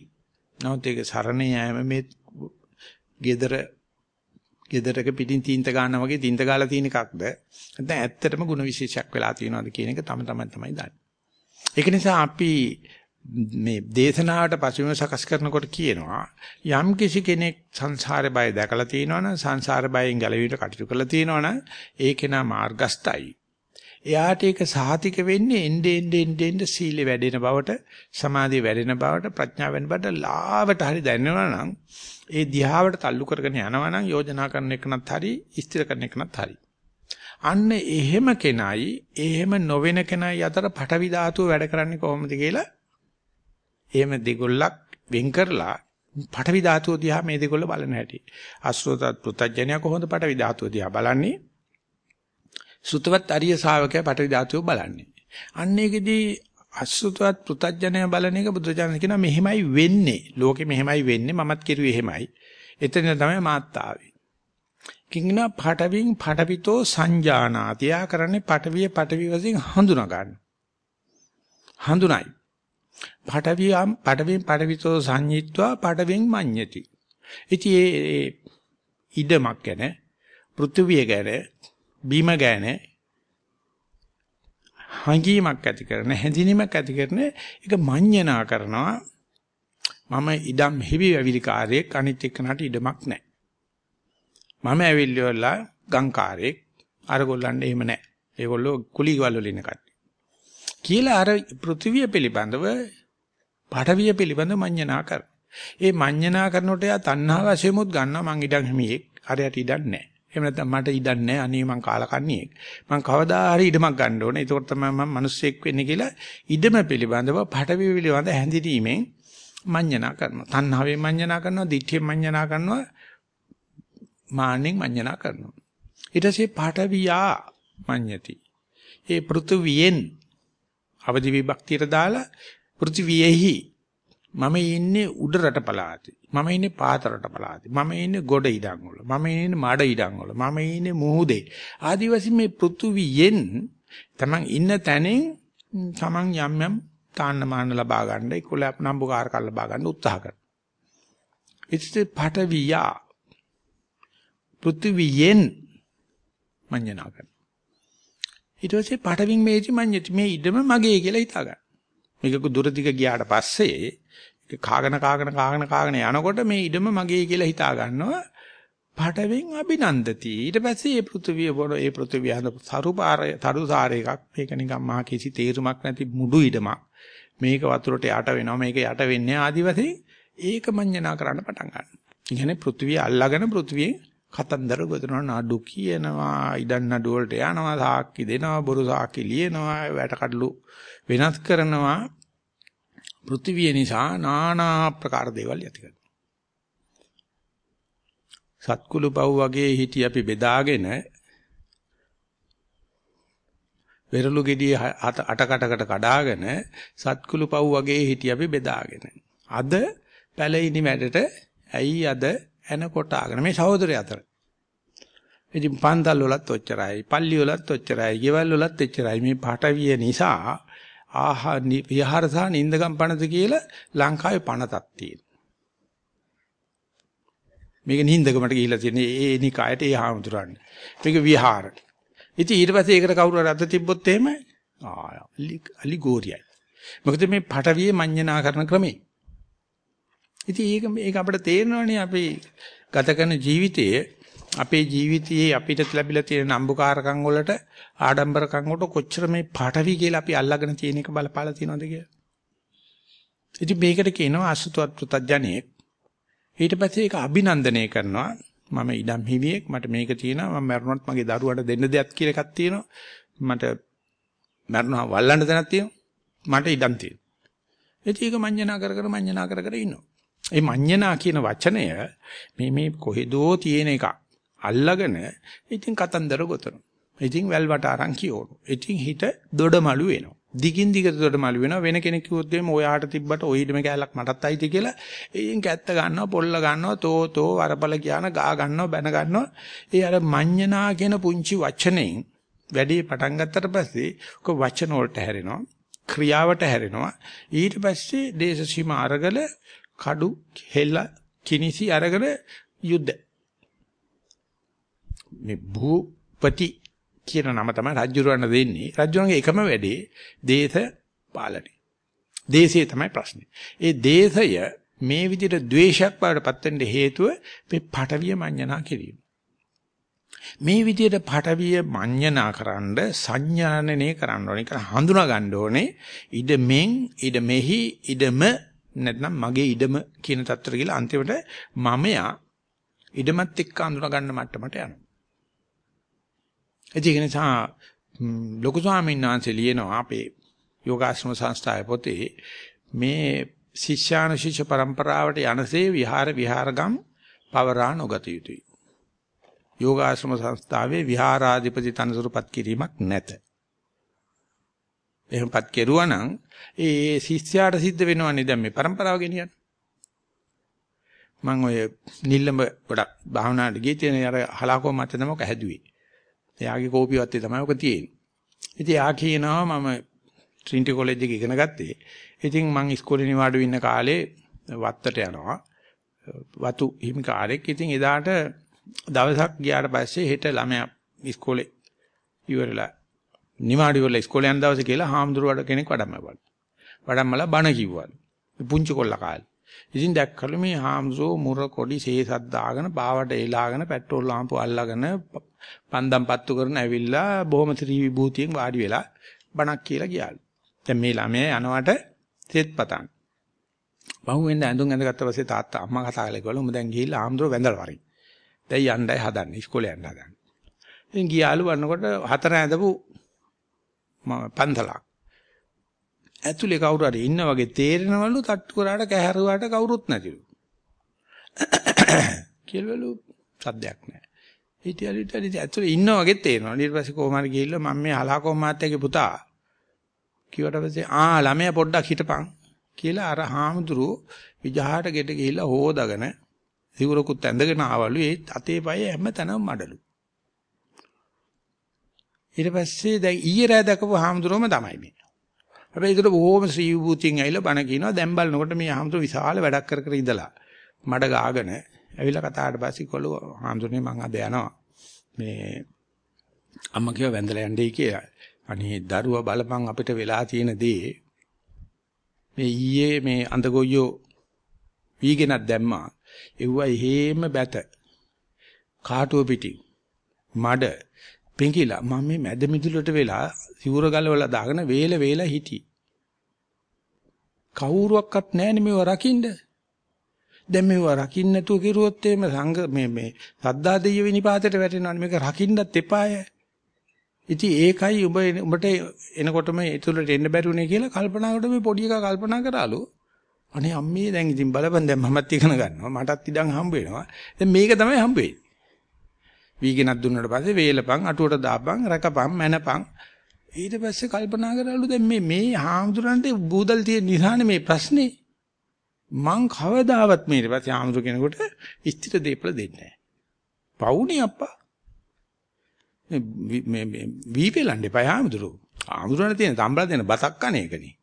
නමුත් ඒක සරණ යෑම මේ gedara ගෙදරක පිටින් තීන්ත ගන්නා වගේ තීන්ත ගාලා තියෙන එකක්ද නැත්නම් ඇත්තටම ಗುಣ විශේෂයක් වෙලා තියෙනවද කියන එක තම තමන් තමයි දන්නේ. ඒක නිසා අපි මේ දේශනාවට පසුබිම සකස් කරනකොට කියනවා යම් කිසි කෙනෙක් සංසාරේ බය දැකලා තියෙනවනම් සංසාර බයෙන් ගැලවීමට කටයුතු කරලා තියෙනවනම් ඒකේ නා මාර්ගස්තයි. එයාට ඒක සාහිතික වෙන්නේ එnde ende ende ende සීලෙ වැඩෙන බවට සමාධිය වැඩෙන බවට ප්‍රඥාව වෙන බවට ලාවට හරි දැනෙනවා නම් ඒ දිහාවට තල්ලු කරගෙන යනවා නම් යෝජනා කරන එකනත් හරි ස්ථිර කරන එකනත් හරි. අන්න එහෙම කෙනයි එහෙම නොවන කෙනයි අතර පටවි ධාතුව වැඩ කරන්නේ කොහොමද කියලා එහෙම දෙගොල්ලක් වෙන් කරලා පටවි ධාතුව දිහා මේ දෙගොල්ල බලන හැටි. අසුතත් පුතඥය කොහොමද පටවි ධාතුව දිහා බලන්නේ? සුතවත් අරිය ශාවකයා පටවි ධාතුව බලන්නේ. අන්න ඒකෙදී අසුතවත් පෘතජ්ජනය බලන එක බුදුචානන් කියනවා මෙහෙමයි වෙන්නේ. ලෝකෙ මෙහෙමයි වෙන්නේ. මමත් කිරුවේ එහෙමයි. එතන තමයි මාත් ආවේ. කිංගනා පටවින් පටවිතෝ සංජානාති. යා කරන්නේ පටවිය පටවි වශයෙන් හඳුනා ගන්න. හඳුනයි. පටවියම් පටවින් පටවිතෝ සංඤිත්වා පටවින් මඤ්ඤති. ඉතින් ඒ ඉඩමක් ගැන පෘථුවිය ගැන බීම ගැන හැඟීමක් ඇති කරන හැඳිනීමක් ඇති කරන ඒක මඤ්ඤණා කරනවා. මම ඉඩම් හිවි වැවිලිකාරයෙක් අනිත් එක්කනට ඉඩමක් නැහැ. මම ඇවිල්ලිවලා ගංකාරයෙක් අරගොල්ලන්ට එහෙම නැහැ. ඒගොල්ලෝ කුලීවල වල ඉන්න කට්ටිය. කියලා අර පෘථිවිය පිළිබඳව පඩවිය පිළිබඳව මඤ්ඤණා කර ඒ මඤ්ඤණා කරනකොට යා තණ්හාව වශයෙන්මුත් ගන්නවා මං ඉඩම් හිමියෙක්. අරයට ඉඩක් නැහැ. එහෙම නැත්නම් මට ඉඩක් නැහැ. අනේ මං කාලකන්ණියෙක්. මං කවදා හරි ඉඩමක් ගන්න ඕනේ. ඒකෝට තමයි මම මිනිස්සෙක් වෙන්නේ කියලා ඉඩම පිළිබඳව පටවි පිළිබඳ හැඳිනීමෙන් මඤ්ඤණා කරනවා. තණ්හාවෙන් මඤ්ඤණා කරනවා, දිඨියෙන් මඤ්ඤණා කරනවා, මාන්නෙන් මඤ්ඤණා කරනවා. ඊට පස්සේ පටවියා මඤ්ඤති. ඒ පෘථුවියෙන් අවදි විභක්තියට දාලා පෘථිවියෙහි මම ඉන්නේ උඩ රට පළාතේ. මම ඉන්නේ පාත රට පළාතේ. මම ඉන්නේ ගොඩ ඉඩම් වල. මම ඉන්නේ මඩ ඉඩම් වල. මම ඉන්නේ මුහුදේ. ආදිවාසී මේ පෘථුවියෙන් තමන් ඉන්න තැනින් තමන් යම් යම් තාන්න මාන්න ලබා ගන්න ඒකෝල නම්බුකාර කර ලබා ගන්න උත්සාහ කරනවා. ඉතින් පටවියා පෘථිවියෙන් මඤ්ඤණා කරනවා. ඊට පස්සේ පටවින් මේචි මඤ්ඤති මේ ඉඩම මගේ කියලා හිතා ගන්න. මේක දුර දිග ගියාට පස්සේ ඒක කාගෙන කාගෙන කාගෙන කාගෙන යනකොට මේ ඉඩම මගේ කියලා හිතා ගන්නවා. පටවෙන් අභිනන්දති. ඊට පස්සේ මේ පෘථිවිය බොන ඒ පෘථිවිය හඳ සරුපාරය තරුසාර එකක්. මේක නිකන් මහා කිසි තේරුමක් නැති මුඩු ඉඩමක්. මේක වතුරට යට වෙනවා. මේක යට වෙන්නේ ආදිවාසී ඒක මඤ්ඤණා කරන්න පටන් ගන්නවා. ඉන්නේ පෘථිවිය අල්ලාගෙන පෘථිවියෙන් කතන්දර ගොතනවා නඩු කියනවා ඉඩන් නඩු වලට යනවා සාක්කි දෙනවා බොරු සාක්කි ලියනවා වැට කඩලු වෙනස් කරනවා පෘථිවිය නිසා নানা ආකාර දේවල් ඇති කරනවා. සත්කුළු පව් වගේ හිටි අපි බෙදාගෙන වෙරළු ගෙඩිය අටකටකට කඩාගෙන සත්කුළු පව් වගේ හිටි අපි බෙදාගෙන. අද පැලිනි වැඩට ඇයි අද එන කොටාගෙන? මේ සහෝදරය අතර. ඉතින් පන්තල් වලත් ඔච්චරයි පල්ලි වලත් ඔච්චරයි ගෙවල් වලත් එච්චරයි. මේ පාඨවිය නිසා ආහා විහාර සහ නින්දගම් පනත කියලා ලංකාවේ පනතක් තියෙනවා මේක නින්දකමට ගිහිල්ලා තියෙන ඒ නිකායට ඒ හාමුදුරන්. මේක විහාර. ඉතින් ඊට පස්සේ ඒකට කවුරු හරි අත තිබ්බොත් එහෙම ආ අලි ගෝරියයි. මොකද මේ පටවියේ මඤ්ඤණා කරන ක්‍රමේ. ඉතින් ඒක මේක අපිට තේරෙනවනේ අපි ගත කරන ජීවිතයේ අපේ ජීවිතයේ අපිට ලැබිලා තියෙන නම්බුකාරකම් වලට ආඩම්බරකම් වලට කොච්චර මේ පටවි කියලා අපි අල්ලගෙන තියෙන එක බලපාලා තියෙනවද කියලා. ඉතින් මේකට කියනවා අසුතවත් පුතඥයෙක් ඊට පස්සේ ඒක අභිනන්දනය කරනවා. මම ඉඩම් හිමියෙක්. මට මේක තියෙනවා. මම මරුණොත් මගේ දරුවට දෙන්න දෙයක් කියලා එකක් තියෙනවා. මට මරුණා වල්ලන්න දෙයක් තියෙනවා. මට ඉඩම් තියෙනවා. ඒක මඤ්ඤණා කර කර මඤ්ඤණා කර කර ඉන්නවා. ඒ මඤ්ඤණා කියන වචනය මේ මේ කොහෙදෝ තියෙන එකක්. අල්ලගෙන ඉතින් කතන්දර ගොතනවා. ඉතින් වැල් වට අරන් කියවනවා ඉතින් හිත දොඩමලු වෙනවා. දිගින් දිගට දොඩමලු වෙනවා. වෙන කෙනෙක් කිව්වොත් එimhe ඔයාට තිබ්බට ඔය ඉදම කැලක් මටත් අයිති කියලා එයින් කැත්ත ගන්නවා පොල්ල ගන්නවා තෝ තෝ වරපල කියන ගා ගන්නවා බැන ගන්නවා. ඒ අර මඤ්ඤණා කියන පුංචි වචනෙන් වැඩි පටන් ගත්තට පස්සේ ඔක වචන වලට හැරෙනවා ක්‍රියාවට හැරෙනවා. ඊට පස්සේ දේශ සීමා අරගල කඩු හෙල්ල කිනිසි අරගෙන යුද්ධ. මේ භූපති කියන නම තමයි රජුරවන්න දෙන්නේ. රජුරන්ගේ එකම වැඩේ දේශ පාලනය. දේශය තමයි ප්‍රශ්නේ. ඒ දේශය මේ විදිහට ද්වේෂයක් බවටපත් වෙන්න හේතුව මේ පටවිය මඤ්ඤණා කිරීම. මේ විදිහට පටවිය මඤ්ඤණා කරන්න සංඥානනේ කරන්න ඕනේ. ඒක හඳුනා ගන්න ඕනේ. ඉදමෙන් ඉදමෙහි ඉදම නැත්නම් මගේ ඉදම කියන தත්තර කියලා අන්තිමට මමයා ඉදමත් එක්ක අඳුනා ගන්න මට්ටමට යනවා. ඒක නිසා ලොකු ස්වාමීන් වහන්සේ ලියනවා අපේ යෝගාශ්‍රම සංස්ථාවේ පොතේ මේ ශිෂ්‍යානු ශිෂ්‍ය પરම්පරාවට යනසේ විහාර විහාරගම් පවරා නොගත යුතුයි. යෝගාශ්‍රම සංස්ථාවේ විහාරාධිපති තනතුරුපත් කිරීමක් නැත. එහෙමපත් කෙරුවා නම් ඒ ශිෂ්‍යයාට සිද්ධ වෙනවනේ දැන් මේ પરම්පරාව ගෙනියන්නේ. මම ඔය නිල්ලඹ ගොඩක් භාවනාවට ගියේ තියෙන අර හලාකෝ මත තමයි හැදුවේ. එයාගේ කෝපියවත් තමයි ඔක තියෙන්නේ. ඉතින් එයා කියනවා මම ට්‍රිනිටි කොලෙජ් එකේ ඉගෙන ගත්තේ. ඉතින් මං ඉස්කෝලේ නිවාඩු ඉන්න කාලේ වත්තට යනවා. වතු හිමිකාරෙක්. ඉතින් එදාට දවසක් ගියාට පස්සේ හෙට ළමයා ඉස්කෝලේ ඉවරලා නිවාඩු වල ඉස්කෝලේ යන දවසේ කියලා හාමුදුරුවෝ කෙනෙක් වඩම්මවල. වඩම්මලා බණ කිව්වලු. පුංචි කොල්ල කාලේ. ඉතින් දැක්කලු මේ හාමුදුරුවෝ මුර කොඩි සේසත් දාගෙන බාවට එලාගෙන පෙට්‍රෝල් ලාම්පුව අල්ලගෙන පන්දම් පත්තු කරන ඇවිල්ලා බොහොම ත්‍රි විභූතියෙන් වාඩි වෙලා බණක් කියලා ගියාලු. දැන් මේ ළමයා යනවට තෙත් පතන්. බහුවෙන්ද ඇඳුම් ඇඳගත්ත පස්සේ තාත්තා අම්මා කතා කළේ කිව්වලු උඹ දැන් ගිහිල්ලා ආම්ද්‍රෝ වැඳලා වරින්. දැන් යන්නයි හදන්නේ ඉස්කෝලේ යන්න හදන්නේ. ඉතින් ගියාලු වන්නකොට හතර ඇඳපු පන්සලක්. ඇතුලේ කවුරු හරි ඉන්න වගේ තේරෙනවලු තට්ටු කරාට කැහැරුවාට කවුරුත් නැතිලු. කියලාලු සද්දයක් නැහැ. හිටියලු හිටියලු ඇතුලේ ඉන්න වගේ තේරෙනවා. ඊට පස්සේ කොහොම හරි ගිහිල්ලා මම මේ හලාකෝ මාත්‍යාගේ පුතා කිව්වට පස්සේ ආ ළමයා පොඩ්ඩක් හිටපන් කියලා අර හාමුදුරුවෝ විජහාට ගෙට ගිහිල්ලා හොදාගෙන සිවුරකුත් ඇඳගෙන ආවලු ඒ අතේ පය හැම තැනම මඩලු. ඊට පස්සේ දැන් ඊයේ රෑ දැකපු හාමුදුරුවෝම තමයි මේ. හැබැයි ඒකට බොහොම ශ්‍රී විභූතියෙන් ඇවිල්ලා බණ කියනවා. දැන් බලනකොට මේ හාමුදුර විශාල වැඩක් කර කර ඉඳලා මඩ ගාගෙන ඇවිල්ලා කතාවට පස්සේ කොළු හාමුදුරනේ මං අද යනවා. මේ අම්මා කියව වැඳලා යන්නයි කියලා. අනේ දරුවා බලපන් අපිට වෙලා තියෙන දේ මේ ඊයේ මේ අඳගොයියෝ වීගෙනක් දැම්මා. එව්වා එහෙම බැත. කාටුව පිටින් මඩ පිංකිලා මම මේ මැද මිදුලට වෙලා සිවුර ගලවලා දාගෙන වේල වේල හිටි. කවුරුවක්වත් නැහැනේ මේව රකින්න. දැන් මේව රකින්න නැතුව කිරුවොත් එimhe සංඝ මේ මේ සද්දා දෙය විනිපාතයට වැටෙනවනේ මේක රකින්නත් එපාය. ඉතින් ඒකයි උඹ උඹට එනකොටම ඒතුළට එන්න බැරුනේ කියලා කල්පනාකට මේ පොඩි එකා කල්පනා කරාලු. අනේ අම්මේ දැන් ඉතින් බලපන් දැන් මමත් ඉගෙන ගන්නවා. මටත් ඉඩම් හම්බ වෙනවා. දැන් මේක තමයි හම්බ වෙන්නේ. වීගෙනක් දුන්නාට පස්සේ වේලපන් අටුවට දාපන් රකපන් මැනපන් ඊට පස්සේ කල්පනා කරලු දැන් මේ මේ හාමුදුරන්ට බූදල් තියෙන නිසානේ මේ ප්‍රශ්නේ මං කවදාවත් මේ ඊට පස්සේ හාමුදුර කෙනෙකුට ස්ථිර දීපල දෙන්නේ නැහැ. පවුනේ අප්පා. මේ මේ වී පෙලන්න එපා හාමුදුරු. හාමුදුරන්ට තියෙන තම්බලා දෙන බතක් කන එකනේ.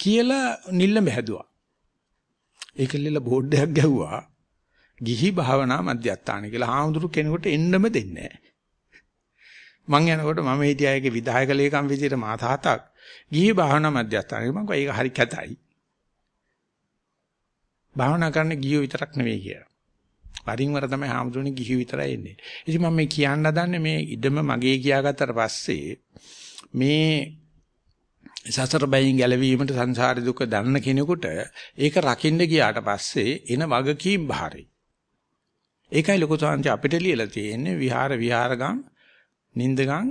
කියලා නිල්ලඹ හැදුවා. ඒකෙල්ල බෝඩ් එකක් ගැහුවා. ගිහි භාවනා මධ්‍යස්ථාන කියලා හාමුදුරු කෙනෙකුට එන්නම දෙන්නේ නැහැ. මං යනකොට මම හිටියාගේ විධායක ලේකම් විදියට මා තාත්තක් ගිහි භාවනා මධ්‍යස්ථානෙ මං කිව්වා ඒක හරි කැතයි. භාවනා කරන්න ගියෝ විතරක් නෙවෙයි කියලා. වරින් වර තමයි හාමුදුරනේ ගිහි විතරයි එන්නේ. ඉතින් මම මේ කියන්න හදන්නේ මේ ඉඩම මගේ කියාගත්තට පස්සේ මේ සසර බයෙන් ගැලවීමට සංසාර දුක දන්න කෙනෙකුට ඒක රකින්න ගියාට පස්සේ එන වගකීම් භාරයි. ඒකයි ලොකු සාංශ අපිට ලියලා තියෙන්නේ විහාර විහාරගම් නින්දගම්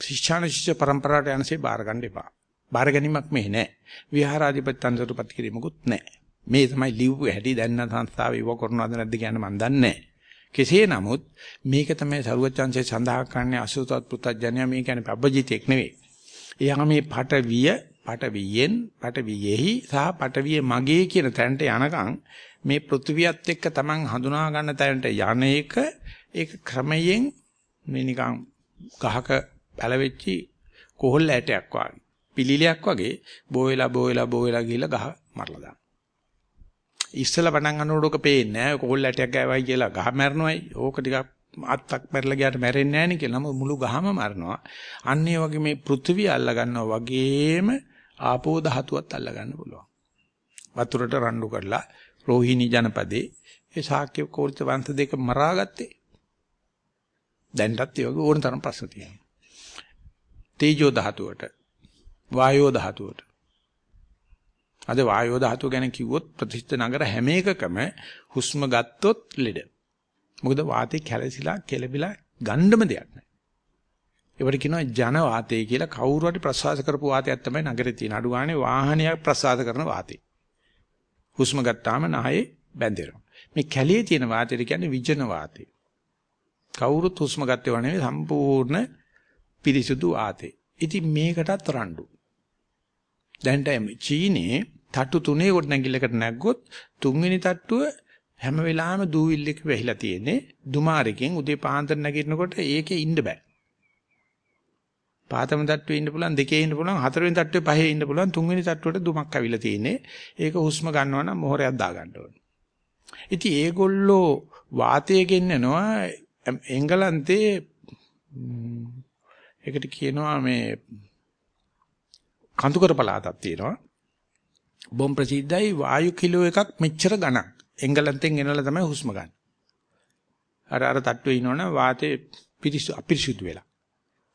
ශිෂ්‍යාන ශිෂ්‍ය પરම්පරාවට යනසේ බාර ගන්න එපා. බාර ගැනීමක් මෙහෙ නැහැ. විහාරාධිපති අන්තරුපත් කිරීමකුත් නැහැ. මේ තමයි ලිව්ව හැටි දැන් නම් සංස්ථාව ඉව කරනවද නැද්ද කියන්නේ මම දන්නේ නැහැ. කෙසේ නමුත් මේක තමයි සරුවචාන්සේ සඳහන් කරන්නේ අසුතවත් පුතඥය මේ කියන්නේ පබ්බජිතෙක් නෙවෙයි. එයා මේ පටවිය පටවියෙන් පටවියෙහි සහ පටවිය මගේ කියන තැනට යනකම් මේ පෘථිවියත් එක්ක Taman හඳුනා ගන්න තැනට යන එක ඒක ක්‍රමයෙන් මේ නිකන් ගහක පැලවෙච්චි කොහොල්ල ඇටයක් වගේ පිළිලයක් වගේ බෝ වෙලා බෝ වෙලා බෝ වෙලා ගිහිල්ලා ගහ මරලා දාන. ඉස්සලා පටන් ගන්නකොට ඔක පේන්නේ නැහැ. කොහොල්ල ඇටයක් ගෑවයි කියලා ගහ මැරනවායි. ඕක ටිකක් අත්තක් මැරලා ගියාට මැරෙන්නේ නැහැ නේ කියලා. නමුත් මුළු ගහම මරනවා. අන්න ඒ වගේ මේ පෘථිවිය අල්ල ගන්නවා වගේම ආපෝ ධාතුවත් අල්ල ගන්න පුළුවන්. වතුරට රණ්ඩු කරලා රෝහිණී ජනපදේ ඒ ශාක්‍ය කෝලිත වංශ දෙක මරාගත්තේ. දැන්ටත් ඒ වගේ ඕන තරම් ප්‍රශ්න තියෙනවා. තේජෝ ධාතුවට වායෝ ධාතුවට අද වායෝ ධාතුව ගැන කිව්වොත් ප්‍රතිෂ්ඨ නගර හැම එකකම හුස්ම ගත්තොත් ලෙඩ. මොකද වාතේ කැලසිලා කෙලබිලා ගන්නම දෙයක් නැහැ. ඒවට කියනවා ජන වාතය කියලා කවුරු හරි ප්‍රසවාස කරපු වාතයක් තමයි නගරේ තියෙන. අඩු ගානේ වාහනයක් ප්‍රසවාස කරන වාතය. හුස්ම ගත්තාම නහයේ බැඳෙනවා. මේ කැලේ තියෙන වාතයට කියන්නේ විජන වාතය. කවුරුත් හුස්ම ගත්තේව නෙවෙයි සම්පූර්ණ පිරිසුදු වාතේ. ඉතින් මේකටත් රණ්ඩු. දැන් චීනේ තට්ටු තුනේ කොට නැගිල්ලකට නැග්ගොත් තුන්වෙනි තට්ටුව හැම වෙලාවෙම දූවිල්ලක වැහිලා තියෙන්නේ දුමාරකින් උදේ පාන්දර නැගිටිනකොට ඒකේ ඉන්න බෑ. පාතම තට්ටුවේ ඉන්න පුළුවන් දෙකේ ඉන්න පුළුවන් හතරවෙනි තට්ටුවේ පහේ ඉන්න පුළුවන් තුන්වෙනි තට්ටුවට දුමක් ඇවිල්ලා තියෙන්නේ. ඒක හුස්ම ගන්නවා නම් මොහොරයක් දා ගන්න ඕනේ. ඉතින් ඒගොල්ලෝ වාතය ගෙන්නනවා එංගලන්තේ ඒකට කියනවා මේ කඳුකර පළාතක් තියෙනවා. බොම් ප්‍රසිද්ධයි වායු කිලෝ එකක් මෙච්චර ගණන්. එංගලන්තෙන් එනලා තමයි හුස්ම ගන්න. අර අර තට්ටුවේ ඉනවනම් වාතේ පිරිසු අපිරිසුදු වෙලා.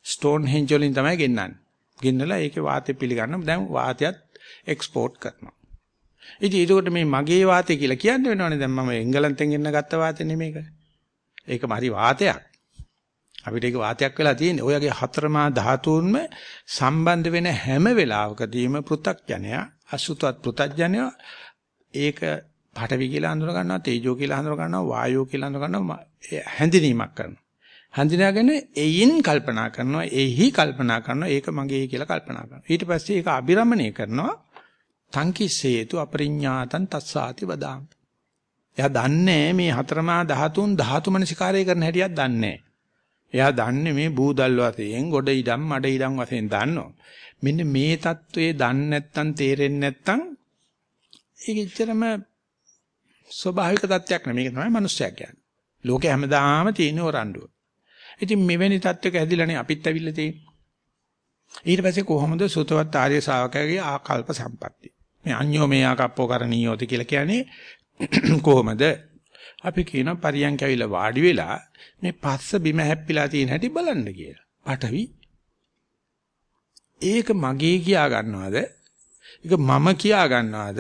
ස්ටෝන් හෙන්ජ් වලින් තමයි ගෙන්නන්නේ. ගෙන්නලා ඒකේ වාතය පිළිගන්න දැන් වාතයත් එක්ස්පෝර්ට් කරනවා. ඉතින් ඒකට මේ මගේ වාතය කියලා කියන්න වෙනවනේ දැන් මම එංගලන්තෙන් එන්න ගත්ත වාතය නෙමේක. ඒකම හරි වාතයක්. අපිට ඒක වාතයක් වෙලා තියෙන්නේ. ඔයගේ හතරමා ධාතුන්ම සම්බන්ධ වෙන හැම වෙලාවකදීම පෘ탁ජනයා අසුතවත් පෘ탁ජනයා ඒක පඨවි කියලා හඳුන ගන්නවා තේජෝ කියලා හඳුන ගන්නවා වායෝ කියලා හඳුන ගන්නවා හැඳිනීමක් කරනවා හඳුනාගෙන එයින් කල්පනා කරනවා එහි කල්පනා කරනවා ඒක මගේ කියලා කල්පනා කරනවා. ඊට පස්සේ ඒක අබිරමණය කරනවා තංකිසේතු අපරිඤ්ඤාතං තස්සාති වදාම්. එයා දන්නේ මේ හතරමා ධාතුන් ධාතු මනසිකාරය කරන හැටියක් දන්නේ. එයා දන්නේ මේ බූදල් වශයෙන් ගොඩ ඉඩම් මඩ ඉඩම් වශයෙන් දන්නවා. මෙන්න මේ தત્ත්වයේ දන්නේ නැත්නම් තේරෙන්නේ නැත්නම් ඒක ඇත්තටම ස්වභාවික தත්යක් නෙමෙයි මේක තමයි මිනිස්සයා කියන්නේ. ලෝකේ හැමදාම තියෙන ඔරණ්ඩුව ඉතින් මෙවැනි தත්වයක ඇදිලානේ අපිත් ඇවිල්ලා තියෙන්නේ. ඊට පස්සේ කොහොමද සුතවත් ආර්ය ශාවකයාගේ ආකල්ප සම්පatti. මේ අඤ්ඤෝ මේ ආකප්පෝ කරණීයෝති කියලා කියන්නේ [CLEARS THROAT] කොහොමද? අපි කියන පරියන්ක ඇවිල්ලා වාඩි වෙලා මේ පස්ස බිම හැප්පිලා තියෙන හැටි බලන්න කියලා. පටවි. ඒක මගේ කියා ගන්නවද? ඒක මම කියා ගන්නවද?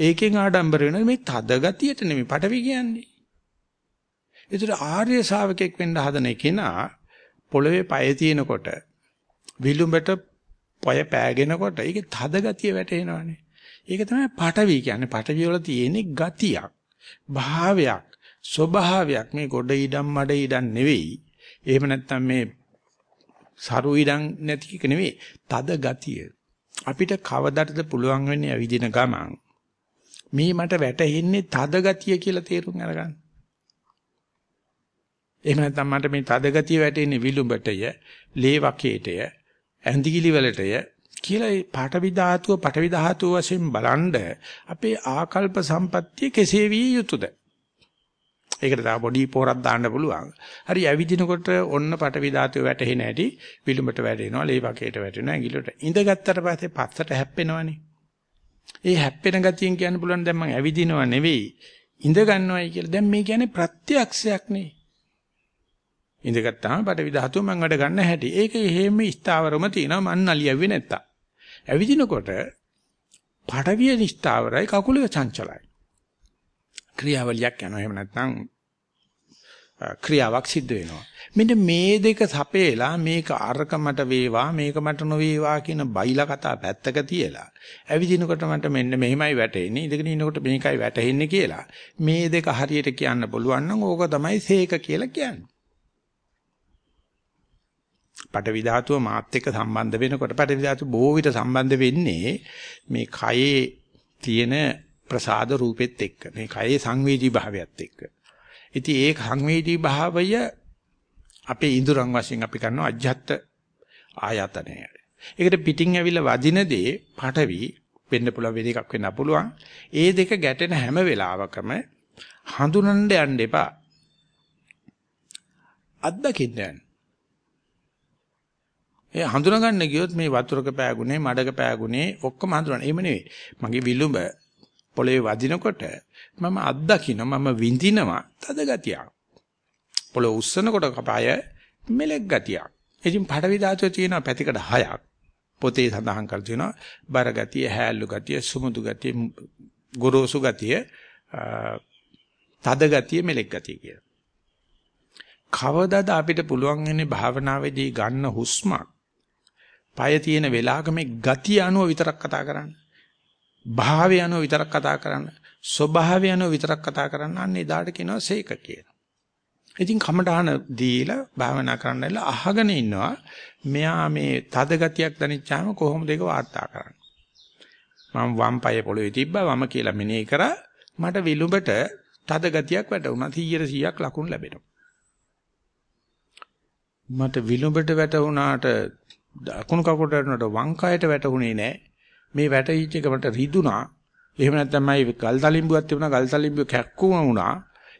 ඒකෙන් ආඩම්බර වෙනවා මේ තද ගතියට නෙමෙයි පටවි කියන්නේ. ඒතර ආර්ය ශාවකෙක් වෙන්න හදන කෙනා පොළවේ පය තියෙනකොට විලුඹට පය පෑගෙනකොට ඒකේ තද ගතිය වැටෙනවානේ. ඒක තමයි පටවි කියන්නේ. පටවි වල තියෙන ගතියක්, භාවයක්, ස්වභාවයක්. මේ ගොඩ ඉඩම් මඩ ඉඩම් නෙවෙයි. එහෙම නැත්නම් මේ සරු ඉඩම් නැති එක නෙවෙයි. තද ගතිය. අපිට කවදාටද පුළුවන් වෙන්නේ අවිදින ගමන් මේ මට වැටෙන්නේ තද ගතිය කියලා තේරුම් අරගන්න. එහෙම නැත්නම් මට මේ තද ගතිය වැටෙන්නේ විලුඹටය, ලේ වකේටය, ඇඳිකිලි වලටය කියලා මේ පාඨවි ධාතුව පාඨවි ධාතුව වශයෙන් බලනද අපේ ආකල්ප සම්පත්තිය කෙසේ විය යුතුද? ඒකට තව පොඩි පොරක් දාන්න පුළුවන්. හරි ඇවිදිනකොට ඔන්න පාඨවි ධාතුව වැටෙන්නේ නැටි විලුඹට වැටෙනවා, ලේ වකේට වැටෙනවා, ඇඟිලට. ඉඳගත්තට පස්සේ පස්සට හැප්පෙනවනේ. ඒ හැප්පෙන ගතියෙන් කියන්න පුළුවන් දැන් මම ඇවිදිනව නෙවෙයි ඉඳ ගන්නවයි කියලා. දැන් මේ කියන්නේ ප්‍රත්‍යක්ෂයක් නේ. ඉඳගත්තාම පටවි ධාතුව මම වැඩ ගන්න හැටි. ඒක එහෙම ස්ථාවරම තියෙනවා මන් නලියුවේ නැත්තම්. ඇවිදිනකොට පටවිය ස්ථාවරයි කකුල චංචලයි. ක්‍රියාවලියක් යනවා. එහෙම නැත්නම් ක්‍රියාවක් සිද්ධ වෙනවා. මෙන්න මේ දෙක සපේලා මේක අරක මට වේවා මේක මට නොවේවා කියන බයිලා කතා පැත්තක තියලා ඇවිදිනකොට මට මෙන්න මෙහෙමයි වැටෙන්නේ ඉඳගෙන ඉනකොට මේකයි වැටෙන්නේ කියලා මේ දෙක හරියට කියන්න පුළුවන් නම් ඕක තමයි සේක කියලා කියන්නේ පටවි ධාතුව මාත් එක්ක සම්බන්ධ වෙනකොට පටවි ධාතුව බොහෝ විට සම්බන්ධ වෙන්නේ මේ කයේ තියෙන ප්‍රසාද රූපෙත් එක්ක මේ කයේ සංවේදී භාවයත් එක්ක. ඉතින් ඒ සංවේදී භාවය අපේ ඉඳුරන් වශයෙන් අපි කරනවා අජ්ජත් ආයතනය. ඒකට පිටින් ඇවිල්ලා වදින දේ පටවි වෙන්න පුළුවන් වෙන එකක් වෙන්න පුළුවන්. ඒ දෙක ගැටෙන හැම වෙලාවකම හඳුනන්න යන්න එපා. අත්දකින්න යන්න. ඒ හඳුනගන්න ගියොත් මේ වතුරක පෑගුනේ මඩක පෑගුනේ ඔක්කොම හඳුනන. එහෙම නෙවෙයි. මගේ විලුඹ පොළවේ වදිනකොට මම අත්දකින්න මම විඳිනවා තද ගතියක්. පොළොව උස්සනකොට කපාය මෙලෙක් ගතියක්. ඉතින් පඩවි ධාතුවේ තියෙන පැතිකඩ හයක් පොතේ සඳහන් කර තියෙනවා. බර ගතිය, හැල්ලු ගතිය, සුමුදු ගතිය, ගොරෝසු ගතිය, තද ගතිය, මෙලෙක් ගතිය කියලා. කවදාද අපිට පුළුවන් වෙන්නේ භාවනාවේදී ගන්න හුස්මක් পায় තියෙන වෙලාවක මේ ගතිය අනුව විතරක් කතා කරන්න. භාවය අනුව විතරක් කතා කරන්න. ස්වභාවය අනුව විතරක් කතා කරන්න. අන්න එදාට කියනවා සේක කියලා. ඉතින් කමඩහන දීලා භාවනා කරන්නilla අහගෙන ඉන්නවා. මෙයා මේ තද ගතියක් දැනෙච්චාම කොහොමද ඒක වාර්තා කරන්නේ? මම වම් පාය පොළවේ තිබ්බා වම කියලා මෙනෙහි කරා. මට විලුඹට තද ගතියක් වැටුණා. 100 100ක් ලකුණු ලැබෙනවා. මට විලුඹට වැටුණාට දකුණු කකුලට වැටුණාට වම් කයට වැටුනේ නැහැ. මේ වැටිච්ච එක මට රිදුනා. එහෙම නැත්නම් මයි ගල් තලිඹුවක් තිබුණා ගල් තලිඹුව කැක්කුම වුණා.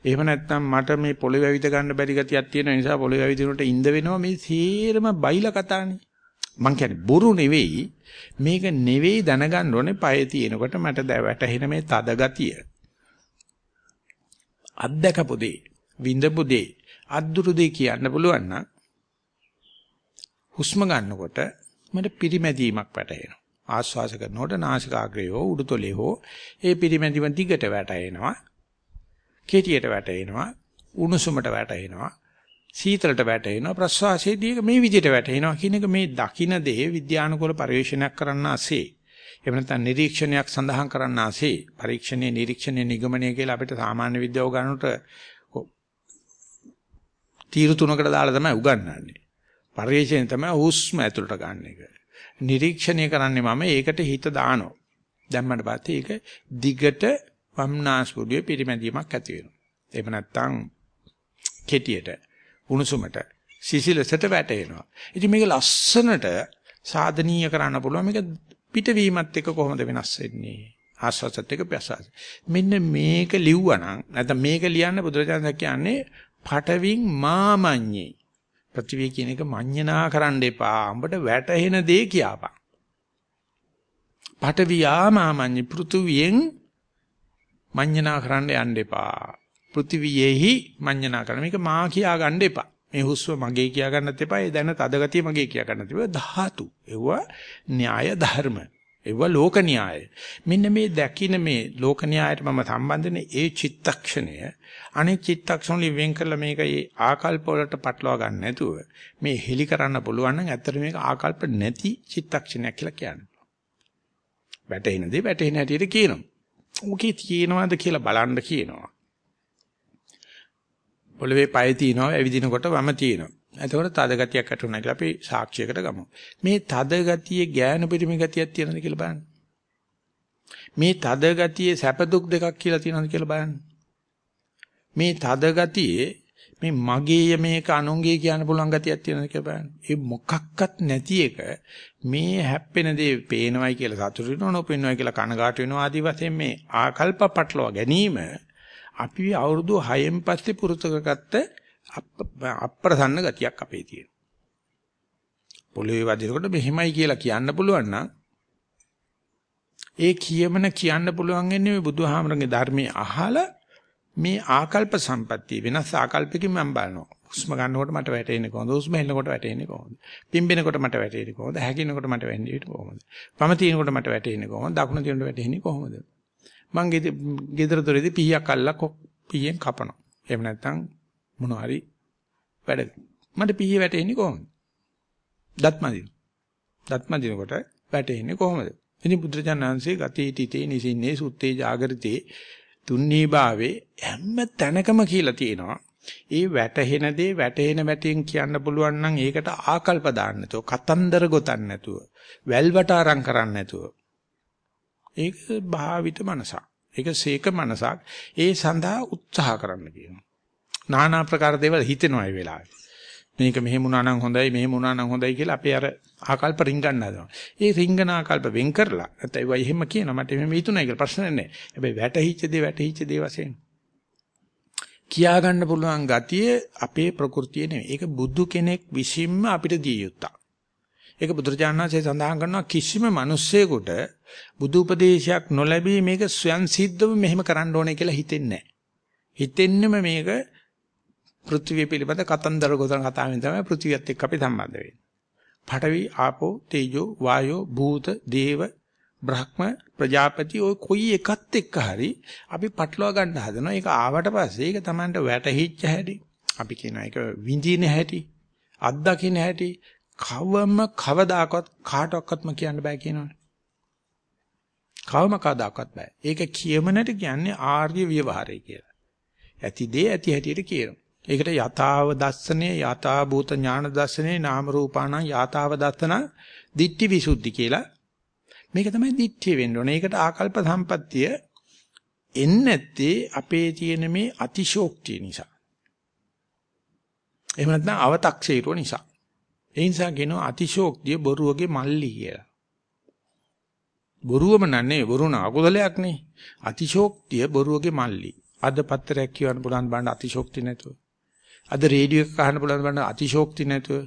එහෙම නැත්නම් මට මේ පොළොව ඇවිද ගන්න බැරි ගතියක් තියෙන නිසා පොළොව ඇවිදිනකොට ඉඳ වෙනවා මේ සීරම බයිලා කතානේ. මං කියන්නේ බොරු නෙවෙයි මේක නෙවෙයි දැනගන්න ඕනේ පය තියෙනකොට මට වැටහෙන මේ තද ගතිය. අත්දකපු දේ, විඳපු දේ, අද්දුරු දේ කියන්න පුළුවන් නම් හුස්ම ගන්නකොට මට පිරිමැදීමක් වැටහෙනවා. ආශ්වාස කරනකොට නාසිකාග්‍රය හෝ උඩුතොලේ හෝ ඒ පිරිමැදීම දිගට වැටෙනවා. කෙටියට වැටෙනවා. උණුසුමට වැටෙනවා. සීතලට වැටෙනවා. ප්‍රශ්වාසයේදී මේ විදිහට වැටෙනවා කියන එක මේ දකින දේ විද්‍යානුකූල පරිශීලනයක් කරන්න ASCII. එහෙම නැත්නම් නිරීක්ෂණයක් සඳහන් කරන්න ASCII. පරීක්ෂණයේ නිරීක්ෂණයේ නිගමනය කියලා අපිට සාමාන්‍ය විද්‍යාව ගන්නට තීරු තුනකට දාලා තමයි උගන්වන්නේ. පරිශීලනය තමයි හුස්ම ඇතුළට ගන්න එක. නිරීක්ෂණය කරන්නේ මම ඒකට හිත දානවා. දැම්මට පස්සේ ඒක දිගට වම්නාස්පුඩුවේ පිරිමැදීමක් ඇති වෙනවා. එහෙම නැත්නම් කෙටියට උණුසුමට සිසිලසට වැටෙනවා. ඉතින් මේක ලස්සනට සාධනීය කරන්න පුළුවන් මේක පිටවීමත් එක්ක කොහොමද වෙනස් වෙන්නේ? ආස්වාසත් එක්ක ප්‍රසාස. මෙන්න මේක ලිව්වනම් නැත්නම් මේක ලියන්න බුදුරජාණන් කියන්නේ පටවින් මාමඤ්ඤේ. ප්‍රතිවි කියන එක මඤ්ඤණා කරන්න එපා. උඹට වැටහෙන දේ කියපන්. පටවියා මාමඤ්ඤ පෘථුවියෙන් මඤ්ඤණා කරන්න යන්න එපා. පෘථිවියෙහි මඤ්ඤණා කරන මේක මා කියා ගන්න එපා. මේ හුස්ම මගේ කියා ගන්නත් එපා. ඒ දැන තදගතිය මගේ කියා ගන්නත් එපා. ධාතු. ඒව න්‍යාය ධර්ම. ඒව ලෝක න්‍යාය. මෙන්න මේ දැකින මේ ලෝක න්‍යායට මම සම්බන්ධනේ ඒ චිත්තක්ෂණය අනෙක් චිත්තක්ෂණ වලින් වෙන් කරලා මේක ඒ ආකල්ප වලට පටලවා ගන්න නැතුව මේ හෙලි කරන්න පුළුවන් නම් ඇත්තට මේක ආකල්ප නැති චිත්තක්ෂණයක් කියලා කියන්නේ. වැටෙන දේ වැටෙන හැටියට කියනවා. ඕකේ තියෙනවද කියලා බලන්න කියනවා. පොළවේ පය තියෙනවා ඇවිදිනකොට වම තියෙනවා. එතකොට තද ගතියක් ඇති වුණා කියලා අපි සාක්ෂියකට ගමු. මේ තද ගතියේ ගෑනු පිටිමි ගතියක් තියෙනවද කියලා බලන්න. මේ තද ගතියේ සැප දුක් දෙකක් කියලා තියෙනවද කියලා බලන්න. මේ තද ගතියේ මේ මගේය මේක අනුන්ගේ කියන්න පුළුවන් ගතියක් තියෙනවද කියලා බලන්න. ඒ මොකක්වත් නැති එක මේ හැප්පෙන දේ පේනවයි කියලා සතුටු වෙනව නොපෙනවයි කියලා කනගාටු වෙනවා ආදි වශයෙන් මේ ආකල්ප පටලවා ගැනීම අපි අවුරුදු 6න් පස්සේ පුරුතකගත්ත අප්‍රසන්න ගතියක් අපේ තියෙනවා. පොළවේ වදිනකොට මෙහෙමයි කියලා කියන්න පුළුවන් නම් ඒ කියමන කියන්න පුළුවන් වෙන්නේ මේ බුදුහාමරගේ ධර්මයේ අහලා මේ ආකල්ප සම්පත්තිය වෙනස් ආකල්පකින් මම බලනවා. හුස්ම ගන්නකොට මට වැටෙන්නේ කොහොමද? හුස්ම හෙලනකොට වැටෙන්නේ කොහොමද? පිම්බෙනකොට මට වැටෙන්නේ කොහොමද? හැකිනකොට මට වැටෙන්නේ කොහොමද? වම තිනකොට මට වැටෙන්නේ කොහොමද? දකුණ තිනකොට වැටෙන්නේ කොහොමද? මං ගෙදර දොරේදී පීයක් අල්ලලා පීයෙන් කපනවා. එහෙම නැත්නම් මොනවා හරි වැඩ. මට පීයේ වැටෙන්නේ කොහොමද? දත්මදින. දත්මදිනකොට වැටෙන්නේ කොහොමද? ඉතින් බුදුරජාණන්සේ ගතේ තිතේ නිසින්නේ සුත්තේ జాగරිතේ තුන්නී භාවේ හැම තැනකම කියලා තියෙනවා. ඒ වැටහෙන දේ වැටහෙන වැටෙන් කියන්න පුළුවන් නම් ඒකට ආකල්ප දාන්න නැතුව කතන්දර ගොතන්න නැතුව වැල්වට අරන් කරන්න නැතුව ඒක භාවිත මනසක්. ඒක සීක මනසක්. ඒ සඳහා උත්සාහ කරන්න කියනවා. নানা ප්‍රකාර දේවල් හිතෙනවා ඒ වෙලාවේ. මේක මෙහෙම වුණා නම් හොඳයි මෙහෙම වුණා නම් හොඳයි කියලා අපි අර ආකල්ප රින්ගන්න හදනවා. ඒ රින්ගන ආකල්ප වෙන් කරලා නැත්නම් ඒවා එහෙම කියනවා මට එහෙම හිතුණා කියලා ප්‍රශ්න නැහැ. හැබැයි වැටහිච්ච දේ වැටහිච්ච දේ වශයෙන් කියා ගන්න පුළුවන් ගතිය අපේ ප්‍රകൃතිය නෙවෙයි. ඒක බුදු කෙනෙක් විසින්ම අපිට දිය යුත්තක්. ඒක බුදුරජාණන් වහන්සේ සඳහන් කරනවා කිසිම මිනිස්සෙකුට බුදු උපදේශයක් නොලැබී මේක ස්වයන් සිද්ධව මෙහෙම කරන්න ඕනේ කියලා හිතෙන්නේ නැහැ. හිතෙන්නම මේක පෘථිවිය පිළිබඳ කතන්දර ගොතන කතාවෙන් තමයි පෘථිවියත් එක්ක අපි සම්බන්ධ වෙන්නේ. පඨවි, ආපෝ, තේජෝ, වායෝ, භූත, දේව, බ්‍රහ්ම, ප්‍රජාපති ඔය කොයි එකත් එක්ක හරි අපි පටලවා ගන්න හදනවා. ඒක ආවට පස්සේ ඒක Tamanට වැටහිච්ච හැටි. අපි කියනවා ඒක විඳින හැටි, අත්දකින්න හැටි කවම කවදාකවත් කාටවත්ම කියන්න බෑ කියනවනේ. කවම කවදාකවත් බෑ. ඒක කියමනට කියන්නේ ආර්ය ව්‍යවහාරය කියලා. ඇති දේ ඇති හැටියට කියනවා. ඒකට යථාව දස්සනේ යථා භූත ඥාන දස්සනේ නාම රූපාණං යථාව දස්සන දිට්ඨි විසුද්ධි කියලා මේක තමයි දිට්ඨිය වෙන්න ඕනේ. ඒකට ආකල්ප සම්පත්තිය එන්නේ නැත්තේ අපේ තියෙන මේ අතිශෝක්තිය නිසා. එහෙම නැත්නම් අව탁සීරුව නිසා. ඒ නිසා කියනවා අතිශෝක්තිය බොරුවගේ මල්ලි කියලා. බොරුවම නන්නේ බොරුණ අකුසලයක් නේ. අතිශෝක්තිය බොරුවගේ මල්ලි. අද පත්‍රයක් කියවන්න පුළුවන් බණ්ඩ අතිශෝක්ති නැතුව. අද රේඩියෝ එක අහන්න පුළුවන් බණ්ඩ අතිශෝක්ති නැතුව.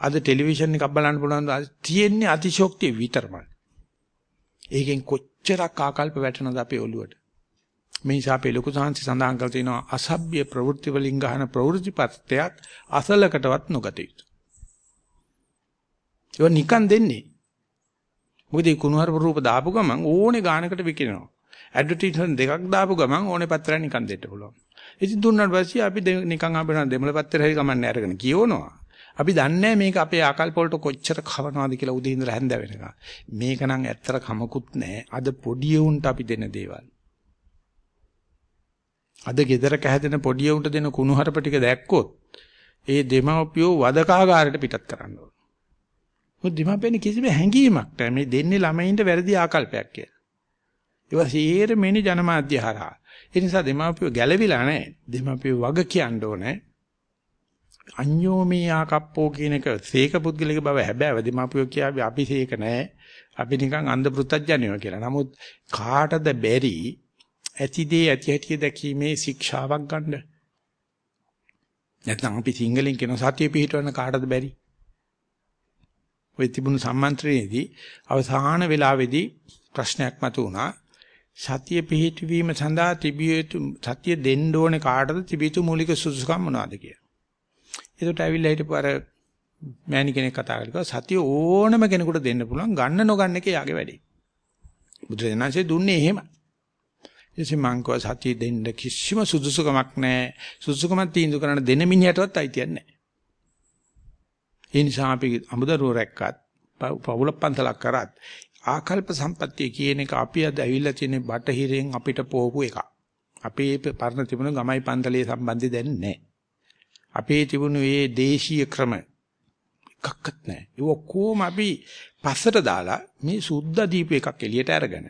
අද ටෙලිවිෂන් එකක් බලන්න පුළුවන් තියෙන්නේ අතිශෝක්තිය විතරමයි. ඒකෙන් කොච්චරක් ආකල්ප වැටෙනවද අපේ ඔළුවට. මේ නිසා අපේ ලොකු සාංශි සඳහන් කරලා තිනවා අසභ්‍ය ප්‍රවෘත්ති වලින් ගන්න ප්‍රවෘත්ති පත්‍යයක් අසලකටවත් නොගත යුතුය. ඒක නිකන් දෙන්නේ. මොකද මේ කුණුහරුප රූප දාපු ගමන් ඕනේ ගානකට විකිනවා. ඇඩ්වර්ටයිස්මන්ට් දෙකක් දාපු ගමන් ඕනේ පත්‍රයක් නිකන් දෙන්න පුළුවන්. ඉතින් දුන්නාට පස්සේ අපි නිකන් අපේ දෙමළ පත්‍රය හරි කමන්නේ අරගෙන කියවනවා. අපි දන්නේ මේක අපේ ආකල්ප වලට කොච්චර කවනවාද කියලා උදේ ඉඳලා හැන්ද වෙනකන්. මේක නම් ඇත්තට කමකුත් නැහැ. අද පොඩි උන්ට අපි දෙන දේවල්. අද ගෙදරක හැදෙන පොඩි උන්ට දෙන කුණුහරුප ටික දැක්කොත් ඒ දෙමව්පියෝ වදකාගාරයට පිටත් කරන්න ඕන. මොකද දෙමාපියන් කිසිම හැඟීමක් නැහැ මේ දෙන්නේ ළමයින්ට වැරදි ආකල්පයක් කියලා. ඒවා සීරෙමෙනි ජනමාධ්‍ය හරහා. ඒ නිසා දෙමාපියෝ ගැළවිලා නැහැ. දෙමාපියෝ වග කියන්න ඕනේ. අඤ්ඤෝමී ආකප්පෝ කියන එක සීක පුද්ගලික බව හැබෑව දීමාපියෝ කියාවි අපි සීක නැහැ. අපි නිකන් අන්ධ පෘත්තජ්ජනියෝ කියලා. නමුත් කාටද බැරි ඇතිදේ ඇති හැටි දැකීමේ ශික්ෂාවක් ගන්න? නැත්නම් අපි සිංහලෙන් කියන සතිය පිහිටවන්න කාටද බැරි? ඔය තිබුණු සම්මන්ත්‍රණයේදී අවසාන වෙලාවේදී ප්‍රශ්නයක් මතුවුණා. සතිය පිහිටවීම සඳහා තිබිය යුතු සතිය දෙන්න ඕනේ කාටද තිබිය යුතු මූලික සුදුසුකම් මොනවද කියලා. ඒකට ඇවිල්ලා හිටපු අර මෑණි කෙනෙක් කතා කරලා සතිය ඕනම කෙනෙකුට දෙන්න පුළුවන් ගන්න නොගන්න එක යාගේ වැඩේ. බුදුරජාණන්සේ දුන්නේ එහෙම. ඉතින් මං කව සතිය දෙන්න කිසිම සුදුසුකමක් නැහැ. සුදුසුකමක් තීන්දුව කරන්න දෙන මිනිහටවත් අයිතියක් නැහැ. ඒ නිසා අපි අමුදරුව රැක්කත් පවුල පන්සලක් කරත් ආකල්ප සම්පත්තිය කියන එක අපි අද ඇවිල්ලා තියෙන බටහිරෙන් අපිට පොවපු එකක්. අපේ පරණ තිබුණ ගමයි පන්තලේ සම්බන්ධය දැන් නැහැ. අපේ තිබුණු මේ දේශීය ක්‍රම එකක්වත් නැහැ. ඒ ඔක්කොම අපි පස්සට දාලා මේ සුද්ධ දීප එකක් එළියට අරගෙන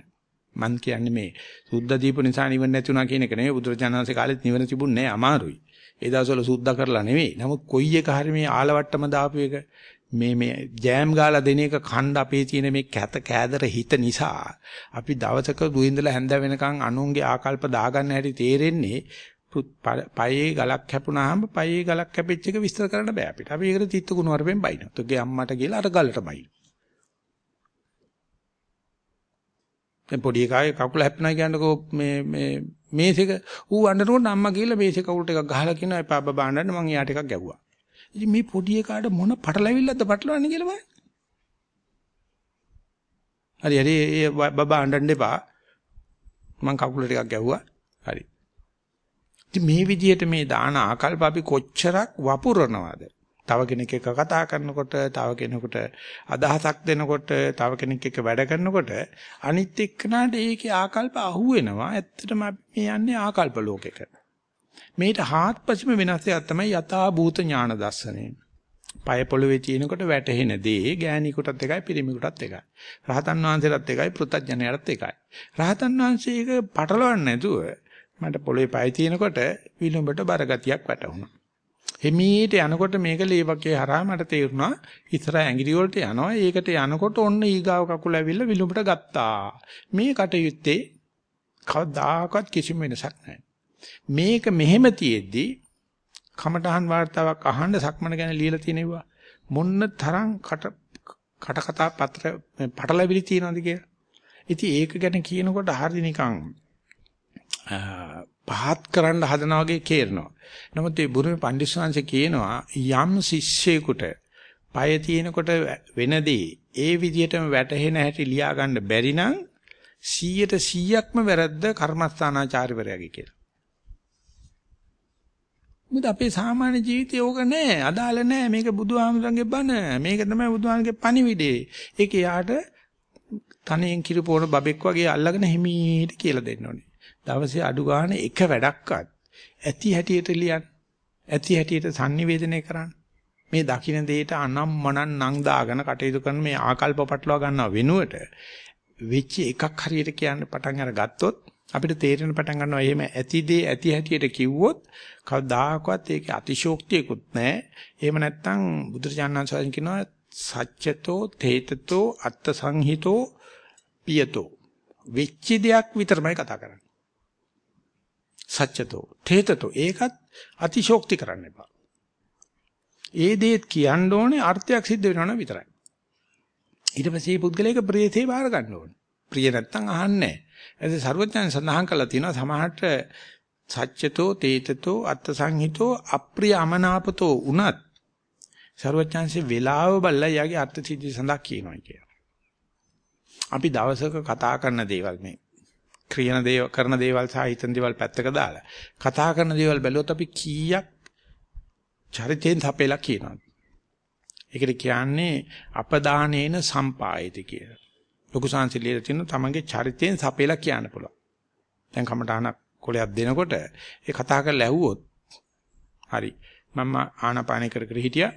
මන් කියන්නේ මේ සුද්ධ දීප නිසා නිවන නැති වුණා කියන එක නෙවෙයි බුදුරජාණන්සේ කාලෙත් නිවන තිබුණේ නැහැ අමාරුයි. ඒ දවස්වල සුද්ධ කරලා නෙවෙයි. නමුත් කොයි එක හරි මේ ආලවට්ටම දාපු එක මේ මේ ජෑම් ගාලා දෙන එක ඛණ්ඩ අපේ තියෙන මේ කැත කෑදර හිත නිසා අපි දවසක දුින්දලා හැන්ද වෙනකන් අනුන්ගේ ආකල්ප දාගන්න හැටි තේරෙන්නේ පයේ ගලක් කැපුණාම පයේ ගලක් කැපිච්ච එක විස්තර කරන්න බෑ අපිට. අපි ඒකට තිත්තු කුණු වරපෙන් බයිනවා. තුගේ අම්මට ගිහලා අර ගලට බයිනවා. දැන් පොඩි එකාගේ කකුල හැප්පුණා කියනකො මේ මේ මේසෙක ඌ අඬනකොට අම්මා ගිහලා මේසෙ කකුලට එකක් ගහලා කියනවා එපා බබා අඬන්න මං එයාට එකක් ගැව්වා. ඉතින් මේ පොඩි එකාට මොන පටලැවිල්ලක්ද පටලවන්නේ කියලා බලන්න. හරි හරි ඒ බබා අඬන්න එපා. මං කකුල ටිකක් ගැව්වා. හරි. ඉතින් මේ විදිහට මේ දාන ආකල්ප අපි කොච්චරක් වපුරනවද? තව කෙනෙක් එක්ක කතා කරනකොට, තව කෙනෙකුට අදහසක් දෙනකොට, තව කෙනෙක් එක්ක වැඩ කරනකොට අනිත් එක්කනට ඒකේ ආකල්ප අහුවෙනවා. ඇත්තටම අපි මේ යන්නේ ආකල්ප ලෝකෙකට. මේට හාත්පසීම වෙනස් එකක් තමයි යථා භූත ඥාන දර්ශනය. පය පොළවේ තියෙනකොට වැටහෙන දේ ගෑණියෙකුටත් එකයි පිරිමියෙකුටත් එකයි. රහතන් වහන්සේටත් එකයි පෘථග්ජනයටත් එකයි. රහතන් වහන්සේ ඒක පටලවන්නේ නැතුව මට පොළවේ පය තියෙනකොට විලුඹට බරගතියක් වැටුණා. හිමීට යනකොට මේක ලේවකේ හරහා මට තේරුණා ඉස්සර ඇඟිලි වලට යනවා. ඒකට යනකොට ඔන්න ඊගාව කකුල ඇවිල්ලා විලුඹට ගත්තා. මේ කටයුත්තේ කවදාකවත් කිසිම වෙනසක් නැහැ. මේක මෙහෙම තියෙද්දි කමඨහන් වார்த்தාවක් අහන්න සක්මන ගැන ලියලා තියෙනවා මොන්න තරම් කට කට කතා පත්‍ර පටලැවිලි තියෙනවද කියලා. ඉතින් ඒක ගැන කියනකොට හරිය නිකන් පහත් කරන්න හදනා වගේ කේරනවා. නමුත් මේ බුරුමේ පඬිස්සංශ කියනවා යම් ශිෂ්‍යයෙකුට পায় තියෙනකොට වෙනදී ඒ විදිහටම වැටහෙන හැටි ලියා ගන්න බැරි නම් 100ට 100ක්ම වැරද්ද කර්මස්ථානාචාර්යවරයාගේ කියලා. මොකද අපේ සාමාන්‍ය ජීවිතේ ඕක නෑ. අදාළ නෑ. මේක බුදුහාමුදුරන්ගේ බණ. මේක තමයි බුදුහාමුදුරන්ගේ පණිවිඩේ. ඒක යාට තනියෙන් කිරිපෝන බබෙක් වගේ අල්ලගෙන හිමීට කියලා දෙන්න ඕනේ. දවසේ අඩු ගන්න එක වැඩක්වත් ඇති හැටියට ලියන්න. ඇති හැටියට sannivedanaya කරන්න. මේ දකින්න දෙයට අනම්මනන් නං දාගෙන කටයුතු කරන මේ ආකල්ප පටලවා ගන්නව වෙනුවට වෙච්ච එකක් හරියට කියන්න පටන් අරගත්තොත් අපිට තේරෙන පටන් ගන්නවා එහෙම ඇතිදේ ඇති හැටියට කිව්වොත් කවදාකවත් ඒකේ අතිශෝක්තියකුත් නැහැ. එහෙම නැත්නම් බුදුරජාණන් වහන්සේ කියනවා සත්‍යතෝ තේතතෝ අත්ත සංහිතෝ පියතෝ වෙච්ච දෙයක් විතරමයි කතා කරන්නේ. සත්‍යතෝ තේතතෝ ඒකත් අතිශෝක්ති කරන්න එපා. ඒ දේත් කියන්න ඕනේ අර්ථයක් සිද්ධ වෙනවනම් විතරයි. ඊට පස්සේ මේ පුද්ගලයාක ප්‍රියතේ බාර ගන්න ඕනේ. ප්‍රිය නැත්තම් අහන්නේ නැහැ. එතකොට සරුවඥයන් සඳහන් කළා තියෙනවා සමහරට සත්‍යතෝ තේතතෝ අත්ථ සංහිතෝ අප්‍රිය අමනාපතෝ උනත් සරුවඥයන්සේ වේලාව බලලා යාගේ අර්ථ සිද්ධි සඳහා කියනවා කියන. අපි දවසක කතා කරන දේවල් මේ ක්‍රියන දේව කරන දේවල් සහ හිතන දේවල් පැත්තක දාලා කතා කරන දේවල් බැලුවොත් අපි කීයක් චරිතයෙන් තපෙලා කියනවා. ඒකට කියන්නේ අපදානේන සම්පායති කියලා. ලොකු සංසිලියට තියෙන තමන්ගේ චරිතයෙන් සපේලා කියන්න පුළුවන්. දැන් කමටහනක් කොලයක් දෙනකොට ඒ කතා කරලා ඇහුවොත් හරි මම ආනාපාන කර කර හිටියා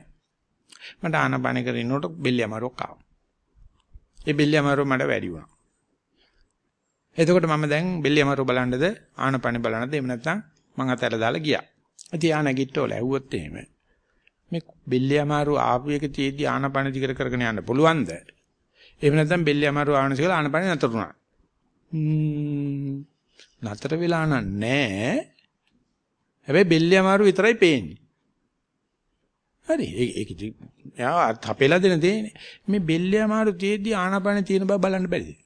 මට ආනාපාන කර ඉන්නකොට බෙල්ල අමාරුවක් ආවා. ඒ බෙල්ල අමාරුව මට වැඩි වුණා. එතකොට මම දැන් බෙල්ල අමාරුව බලන්නද ආනාපාන බලන්නද එහෙම නැත්නම් මං අතහැරලා දාලා ගියා. ඉතින් ආ නැගිට්ටෝල ඇහුවොත් එහෙම මේ බෙල්ලේ අමාරු ආපු එක තියේදී ආනපන දිගට කරගෙන යන්න පුළුවන්ද? එහෙම නැත්නම් බෙල්ලේ අමාරු ආවනස කියලා ආනපන නතර වුණා. නතර වෙලා නැහැ. හැබැයි බෙල්ලේ අමාරු විතරයි පේන්නේ. හරි ඒක ඒක යා තපෙලා දෙන දෙන්නේ. මේ බෙල්ලේ අමාරු තියේදී ආනපන තියෙන බව බලන්න බැරිද?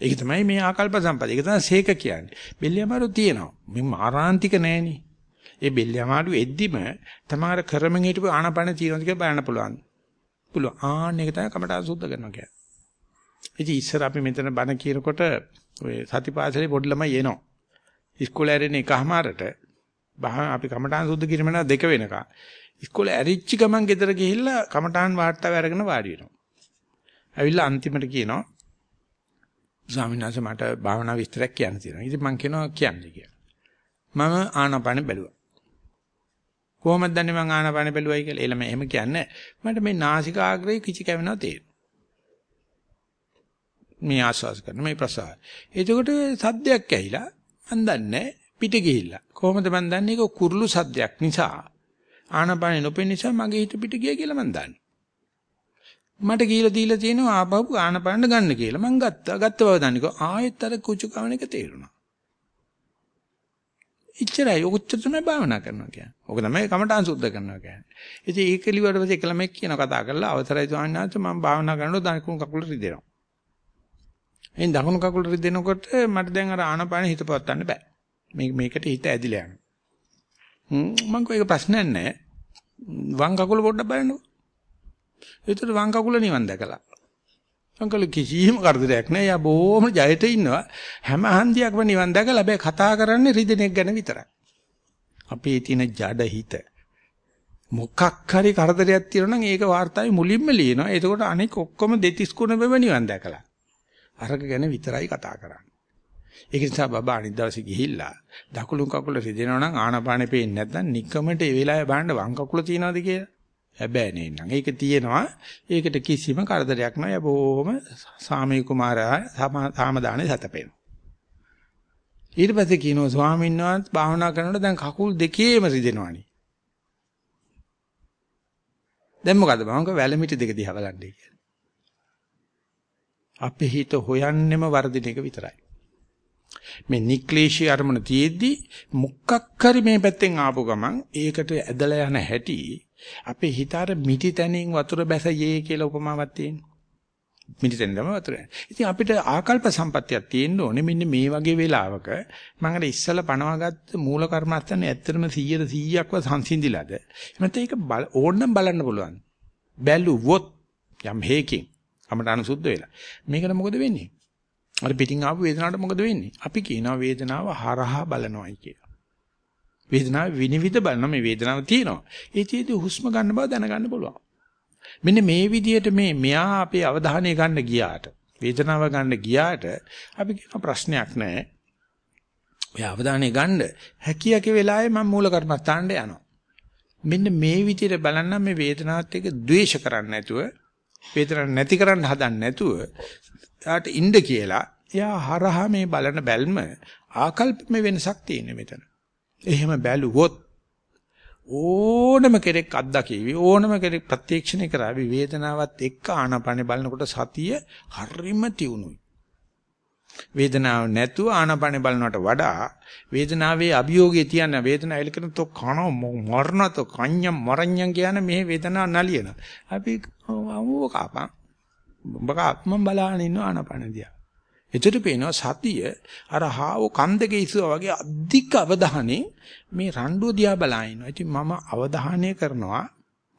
ඒක තමයි මේ ආකල්ප සම්පද. ඒක තමයි සීක කියන්නේ. බෙල්ල අමාරු තියෙනවා. මේ මාරාන්තික නෑනේ. ඒ බෙල්ල අමාරු එද්දිම තමාර කරමින් හිටපු ආනපන තියෙනවද කියලා බලන්න පුළුවන්. පුළුවන්. ආන්න ඒක තමයි කමට සුද්ධ කරනවා කියන්නේ. ඉතින් ඉස්සර අපි මෙතන බණ කියනකොට ඔය සතිපාසලේ පොඩි ළමයි එනවා. ඉස්කෝලේ ඇරෙන එකමාරට අපි කමඨාන් සුද්ධ කිරීම නා දෙක වෙනකම්. ඉස්කෝලේ ඇරිච්ච ගමන් ගෙදර ගිහිල්ලා කමඨාන් වාර්තාව අරගෙන වාඩි වෙනවා. ඇවිල්ලා අන්තිමට කියනවා ස්වාමීන් වහන්සේ මට භාවනා විස්තරයක් කියන්න තියෙනවා. ඉතින් මම කියනවා කියන්නේ කියලා. මම ආනාපාන බැලුවා. කොහොමද දන්නේ මම ආනාපාන බැලුවයි කියලා? එළම එහෙම කියන්නේ මට මේ නාසිකාග්‍රේ කිචි කැවෙනවා තේරෙනවා. මේ ආස්වාස් කරන මේ ප්‍රසාර. එතකොට සද්දයක් ඇහිලා මන් දන්නේ පිට ගිහිල්ලා. කොහොමද මන් දන්නේ ඒක කුරුළු සද්දයක් නිසා ආනාපාන නොපෙන නිසා මගේ හිත පිට ගියා කියලා මන් දන්නේ. මට කියලා දීලා තියෙනවා ආපහු ආනපාන ගන්න කියලා. මං ගත්තා. ගත්ත බව දන්නේකො ආයෙත් අර කුචු කවණ එක තේරුණා. ඉච්චරයි ඔච්චර තමයි භාවනා කරනවා කියන්නේ. ඕක තමයි කමඨාන් සුද්ධ කරනවා කියන්නේ. ඉතින් ඒක ලිව්වට පස්සේ එක ළමෙක් කියන කතා කරලා අවසරයි ස්වාමීන් වහන්සේ මම භාවනා කරනකොට දකුණු කකුල රිදෙනවා. එයින් දකුණු කකුල රිදෙනකොට මට දැන් අර ආනපාන හිත පවත්වන්න බෑ. මේක මේකට හිත ඇදිලා යනවා. මම කෝ ඒක ප්‍රශ්නයක් නෑ. වම් කකුල පොඩ්ඩක් බලන්නකෝ. ඒතර වම් කකුල නිවන් දැකලා. අංකල කිසිම කරදරයක් නැහැ. යා බොහොම ජයට ඉන්නවා. හැම හන්දියක්ම නිවන් දැකලා හැබැයි කතා කරන්නේ රිදෙනෙක් ගැන විතරයි. අපේ තියෙන ජඩ හිත. මොකක් හරි කරදරයක් තියෙනවා නම් ඒක වාර්තාවේ මුලින්ම ලියනවා. එතකොට අනෙක් ඔක්කොම දෙතිස් කුණ වෙව නිවන් දැකලා. අරක ගැන විතරයි කතා කරන්නේ. ඒක නිසා බබා අනිත් දවසේ ගිහිල්ලා දකුණු කකුල රිදෙනවා නම් ආනපානෙ පේන්නේ නැත්නම් නිකමට ඒ වෙලාවේ බලන්න වම් කකුල තියනවාද කියලා. හැබැයි නේනම්. ඒක තියෙනවා. ඒකට කිසිම කරදරයක් නැහැ. බොහොම සාමී කුමාරයා සාමදානේ සතපේන. ඊට පස්සේ කියනවා ස්වාමීන් වහන්සේ භාවනා කරනකොට දැන් කකුල් දෙකේම රිදෙනවානේ. දැන් මොකද මම කිව්වා වැලමිටි දෙක දිහා බලන්නේ කියලා. අපේ හිත හොයන්නෙම වර්ධින එක විතරයි. මේ නික්ලේශී අරමුණ තියේදී මුක්කක් හරි මේ පැත්තෙන් ආපු ගමන් ඒකට ඇදලා යන හැටි අපේ හිත අර මිටි තැනින් වතුර බැසයේ කියලා උපමාවක් තියෙනවා. මිටි තැනින් තමයි වතුර යන්නේ. ඉතින් අපිට ආකල්ප සම්පත්තියක් තියෙන්න ඕනේ මෙන්න මේ වගේ වෙලාවක මම අර ඉස්සලා පනවාගත්ත මූල කර්මස්ථානේ ඇත්තටම 100 100ක්ව සංසිඳිලාද? එහෙනම් ඒක ඕනනම් බලන්න පුළුවන්. බැලුවොත් යම් හේකින් අපමණ අනුසුද්ධ වෙලා. මේකට මොකද වෙන්නේ? අර පිටින් ආපු වේදනාවට මොකද වෙන්නේ? අපි කියනවා වේදනාව හරහා බලනවායි කියලා. වේදනාව විනිවිද බලන මේ වේදනාව තියෙනවා. ඒ තියදී හුස්ම ගන්න බව දැනගන්න පුළුවන්. මෙන්න මේ විදිහට මේ මෙයා අපේ අවධානය ගන්න ගියාට වේදනාව ගන්න ගියාට අපි කියන ප්‍රශ්නයක් නැහැ. ඔය අවධානය ගන්න හැකියක වෙලාවේ මම මූල කර්මස්ථානට යනවා. මෙන්න මේ විදිහට බලන්න මේ වේදනාවත් එක්ක ද්වේෂ කරන්නේ නැතුව වේදනාවක් නැති කරන්න හදන්නේ නැතුව යාට ඉන්න කියලා එයා හරහා මේ බලන බැල්ම ආකල්පමය වෙනසක් තියෙන මෙතන. එහෙම බැලුවොත් ඕනම කෙනෙක් අත්දකිවි ඕනම කෙනෙක් ප්‍රත්‍යක්ෂණය කරાવી වේදනාවත් එක්ක ආනාපානේ බලනකොට සතිය හරිම තියුණුයි. වේදනාව නැතුව ආනාපානේ බලනවට වඩා වේදනාවේ අභියෝගය තියන වේදනාව එලකන තෝ කන මරණත කඤ්ඤම් මරඤ්ඤම් කියන මේ වේදනාව නලියන. අපි අමුව කපන්. ඔබ කප්මන් බලාගෙන ඉන්න ආනාපාන දිහා. එතකොට පේනවා සතිය අර හාව කන්දක ඉස්සුවා වගේ අධික අවධානයෙන් මේ රණ්ඩුව දිහා බලනවා. ඉතින් මම අවධානය කරනවා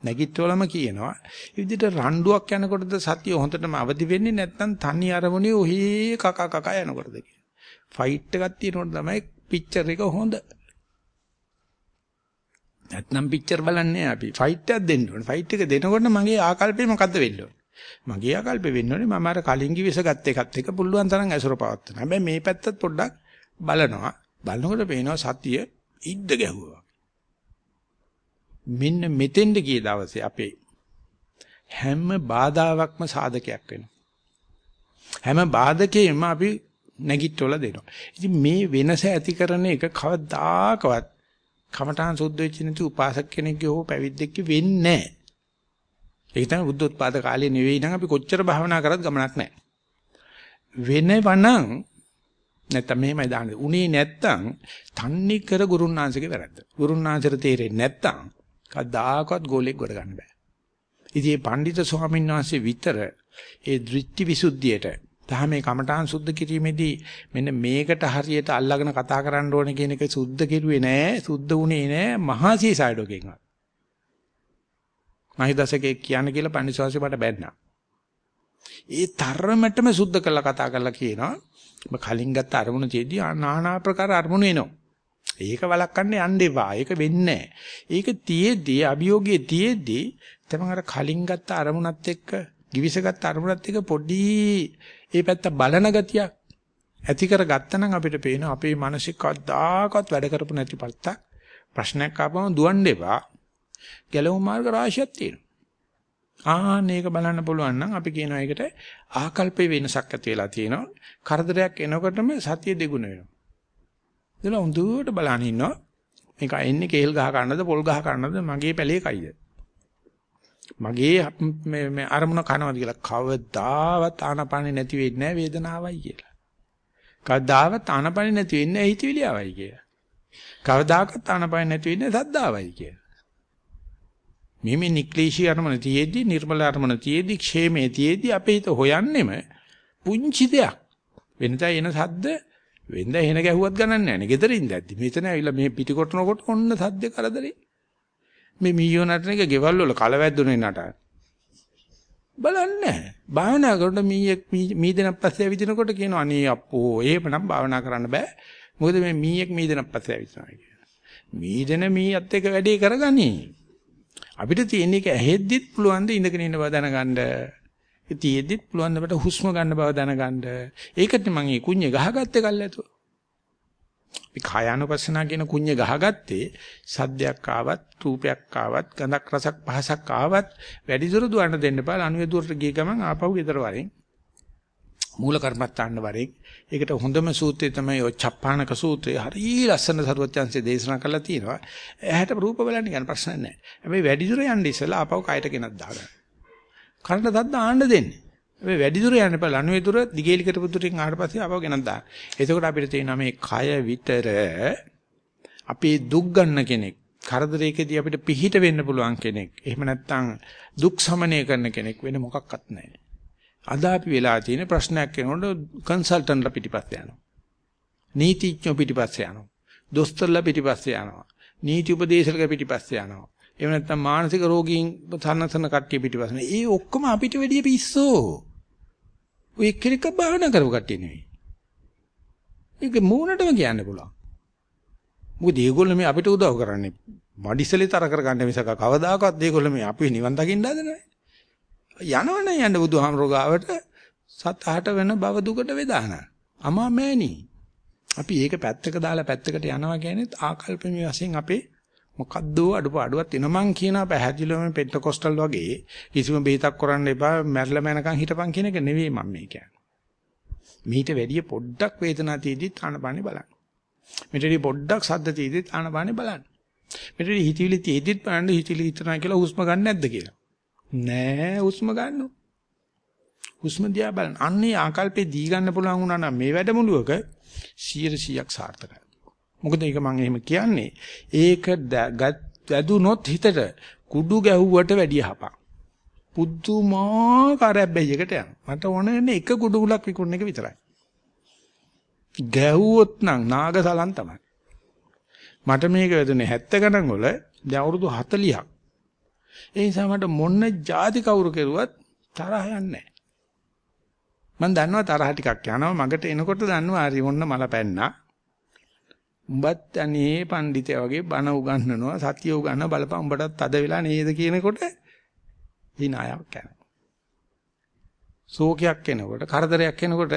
නැගිටවලම කියනවා. ඒ විදිහට රණ්ඩුවක් යනකොටද සතිය හොඳටම අවදි වෙන්නේ නැත්නම් තනි අරමුණේ ඔහේ කක කක යනකොටද කියලා. ෆයිට් එකක් තියෙනකොට තමයි පික්චර් එක හොඳ. නැත්නම් පික්චර් බලන්නේ අපි ෆයිට් එකක් දෙන්න ඕනේ. ෆයිට් එක දෙනකොට මගේ ආකල්පේ මොකද්ද වෙන්න ඕනේ? මගේ ආකල්පෙ වෙන්න ඕනේ මම අර කලින් කිවිස ගත්ත එකත් එක පුළුවන් තරම් ඇසුර පවත්වන. හැබැයි මේ පැත්තත් පොඩ්ඩක් බලනවා. බලනකොට පේනවා සතිය ඉද්ද ගැහුවා. මෙන්න මෙතෙන්ද ගිය දවසේ අපේ හැම බාධාවක්ම සාධකයක් වෙනවා. හැම බාධකෙම අපි නැගිටවල දෙනවා. ඉතින් මේ වෙනස ඇති කරන එක කවදාකවත් කමඨාන් සුද්ධ වෙච්ච නැති උපාසක කෙනෙක්ගේ හෝ පැවිද්දෙක්ගේ වෙන්නේ නැහැ. ඒක තමයි බුද්ධ උත්පාද කාලේ නෙවෙයි නම් අපි කොච්චර භාවනා කරත් ගමනක් නැහැ. වෙනවනම් නැත්තම් මෙහෙමයි දාන්නේ. උනේ නැත්තම් තන්නේ කර ගුරුන්නාංශගේ වැරද්ද. ගුරුන්නාංශට තේරෙන්නේ නැත්තම් කවදාකවත් ගෝලෙක් ගොඩ ගන්න බෑ. ඉතින් මේ පඬිත ස්වාමීන් වහන්සේ විතර ඒ දෘෂ්ටි විසුද්ධියට තහමේ කමඨාන් සුද්ධ කිරීමේදී මෙන්න මේකට හරියට අල්ලගෙන කතා කරන්න ඕනේ කියන එක සුද්ධ කෙරුවේ නෑ සුද්ධ වුණේ නෑ මහසී සයිඩෝකෙන්වත් මහිදසකේ කියන්න කියලා පන්සිවාසි මට බැන්නා ඒ තරමටම සුද්ධ කළා කතා කරලා කියනවා ඔබ කලින් ගත්ත අරමුණ තියදී নানা ආකාර අරමුණු එනවා ඒක වළක්වන්න යන්න එපා. ඒක වෙන්නේ ඒක තියේදී අභියෝගයේ තියේදී තමන් අර කලින් ගත්ත අරමුණත් එක්ක givisගත් අරමුණත් එක්ක පොඩි ඒ පැත්ත බලන ගතියක් ඇති කරගත්තා නම් අපිට පේන අපේ මානසික කවදාකවත් වැඩ කරපු නැති පළත්තක් ප්‍රශ්නයක් ආපම දුවන්න එපා. ගැලවුම් මාර්ග රාශියක් තියෙනවා. ආන්න ඒක බලන්න පුළුවන් නම් අපි කියනවා ඒකට ආකල්පේ වෙනසක් ඇති වෙලා තියෙනවා. කරදරයක් එනකොටම සතිය දෙගුණ වෙනවා. එතන හොඳට බලන් ඉන්නවා. මේක එන්නේ කේල් ගහ ගන්නද පොල් ගහ ගන්නද මගේ පැලේ කයිද? මගේ මේ මේ අරමුණ කනවාද කියලා කවදාවත් ආනපානෙ නැති වෙන්නේ නැහැ වේදනාවයි කියලා. කවදාවත් ආනපානෙ නැති වෙන්නේ නැහැ හිතවිලියවයි කියලා. කවදාකවත් ආනපානෙ නැති වෙන්නේ සද්දාවයි කියලා. මේ මේ නික්ලේශී අරමුණ තියේදී නිර්මල අරමුණ තියේදී ക്ഷേමයේ තියේදී අපේ හිත හොයන්නෙම පුංචි දෙයක්. වෙනදා එන සද්ද වෙනදා එන ගැහුවත් ගණන් නැහැ නේ. ගෙදරින් දැද්දි. මෙතන ඇවිල්ලා මේ පිටිකොටනකොට ඔන්න සද්ද කරදරේ. මේ මීයෝ නටන එක ගෙවල් වල කලවැද්දුනේ නටන. බලන්නේ භාවනා කරනකොට මීයක් මී දෙනක් පස්සේ ඇවිදිනකොට කියනවා අනේ අප්පෝ එහෙමනම් භාවනා කරන්න බෑ. මොකද මේ මීයක් මී දෙනක් පස්සේ ඇවිදිනවා කියලා. මී දෙන මීයත් එක්ක වැඩේ කරගනි. අපිට තියෙන එක ඇහෙද්දිත් පුළුවන් ද ඉඳගෙන ඉන්න බව දැනගන්න. ඒ තියෙද්දිත් පුළුවන් අපිට හුස්ම ගන්න බව දැනගන්න. ඒකට මම මේ කුඤ්ඤේ ගහගත්තේ කල්ැතුව. මේ කායानुපස්සනා කියන කුඤ්ඤ ගහගත්තේ සද්දයක් ආවත් රූපයක් ආවත් ගඳක් රසක් පහසක් ආවත් වැඩි දුර දුවන්න දෙන්න බෑ අනුවේ දුරට ගිය ගමන් ආපහු ගෙදර වරෙන් මූල කර්මත්තාන්න වරෙන් ඒකට හොඳම සූත්‍රය තමයි ඔය චප්පානක සූත්‍රය හරිය ලස්සන සරුවත්‍යංශයේ දේශනා කරලා තියෙනවා ඇහැට රූප බලන්න කියන ප්‍රශ්න නැහැ හැබැයි වැඩි දුර යන්න ඉස්සලා ආපහු කයට කෙනක් දාගන්න කරන්න දද්ද ආන්න දෙන්නේ හැබැයි වැඩි දුර යන්න බෑ ලණුවේ දුර දිගේලි කරපු දුරින් ආවට පස්සේ ආපහු ගෙනත් දාන්න. එතකොට අපිට තේරෙනවා මේ කය විතර අපේ දුක් ගන්න කෙනෙක් කරදරයකදී අපිට පිහිට වෙන්න පුළුවන් කෙනෙක්. එහෙම නැත්නම් දුක් සමනය කරන කෙනෙක් වෙන මොකක්වත් නැහැ. අද අපි වෙලා තියෙන ප්‍රශ්නයක් වෙනකොට කන්සල්ටන්ට්ලා පිටිපස්සේ යනවා. නීතිඥයෝ පිටිපස්සේ යනවා. දොස්තරලා පිටිපස්සේ යනවා. නීති උපදේශක පිටිපස්සේ යනවා. එහෙම නැත්නම් මානසික රෝගීන් සන්නසන කට්ටිය පිටිපස්සේ. ඒ ඔක්කොම අපිට වැඩිය පිස්සෝ. ඔය එක්කෙනෙක් භාවනා කරපු කට්ටිය නෙවෙයි. ඒක මූණටම කියන්න පුළුවන්. මොකද ඒගොල්ලෝ මේ අපිට උදව් කරන්නේ මඩිසලේ තර කරගන්න මිසක කවදාකවත් ඒගොල්ලෝ මේ අපි නිවන් දකින්න හදන්නේ යනවනේ යන්න බුදුහාමරෝ ගාවට සත් අහට වෙන බව දුකට වේදාන. අමා මෑණි. අපි ඒක පැත්තක දාලා පැත්තකට යනවා කියන්නේ ආකල්පමේ වශයෙන් අපේ මොකද්ද අඩුව අඩුවක් තියෙනවා මං කියනවා පැහැදිලිවම පෙන්ටකොස්ටල් වගේ කිසිම බේතක් කරන්න එපා මැරලා මැනකන් හිටපන් කියන එක නෙවෙයි මම මේ කියන්නේ. මීට වැඩිය පොඩ්ඩක් වේදනාව තියදී ආනපානෙ බලන්න. මෙතනදී පොඩ්ඩක් සද්ද තියදී ආනපානෙ බලන්න. මෙතනදී හිතවිලි තියදී බලන්න හිතවිලි හිතනවා කියලා හුස්ම ගන්න නැද්ද කියලා. නෑ හුස්ම ගන්නවා. හුස්ම දිහා බලන්න. අන්නේ ආකල්පේ දී ගන්න පුළුවන් වුණා නම් මේ වැඩමුළුවක 100%ක් සාර්ථකයි. මොකද ඒක මම එහෙම කියන්නේ ඒක වැදුනොත් හිතට කුඩු ගැහුවට වැඩිය හපක්. පුදුමාකාර බැయ్యකට යන. මට ඕනේ එක කුඩු ගුලක් විකුණන එක විතරයි. ගැහුවොත් නම් නාගසලන් තමයි. මට මේක වැදුනේ 70 ගණන් වල දැන් අවුරුදු 40ක්. ඒ නිසා මට මොන જાති කවුරු කෙරුවත් තරහ යන්නේ නැහැ. මම දන්නවා තරහ ටිකක් යනවා මගට එනකොට දන්නවා හරි මොන්න මල පැන්නා. උඹත් අනේ පඬිතයා වගේ බණ උගන්වනවා සතිය උගන්ව බලපන් උඹටත් අද වෙලා නේද කියනකොට හිනායක් යනවා. ශෝකයක් එනකොට කරදරයක් එනකොට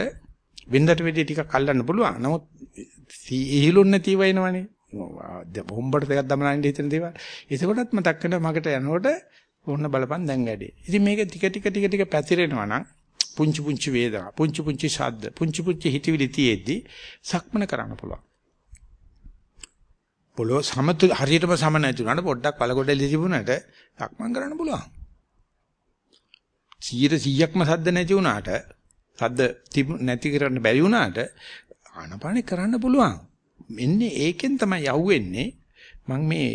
වෙන්දට වෙඩි ටිකක් අල්ලන්න පුළුවන්. නමුත් ඉහිලුන් නැති වෙනවනේ. බොම්බට දෙකක් දමනන්න හිතෙන දේවල්. ඒකකොටත් මතක් වෙනවා මකට යනකොට ඕන්න බලපන් දැන් වැඩේ. ඉතින් මේක ටික ටික ටික ටික පැතිරෙනවා නම් පුංචි පුංචි වේදනා, පුංචි පුංචි ශබ්ද, පුංචි පුංචි හිතවිලි තියෙද්දි සක්මන කරන්න පුළුවන්. පොළොව සමතු හරියටම සම නැති උනාට පොඩ්ඩක් පළකොඩලි තිබුණාට සක්මන් කරන්න පුළුවන්. 100%ක්ම සද්ද නැති වුණාට සද්ද නැති කරන්න බැරි වුණාට ආනපානෙ කරන්න පුළුවන්. මෙන්නේ ඒකෙන් තමයි යහුවෙන්නේ මම මේ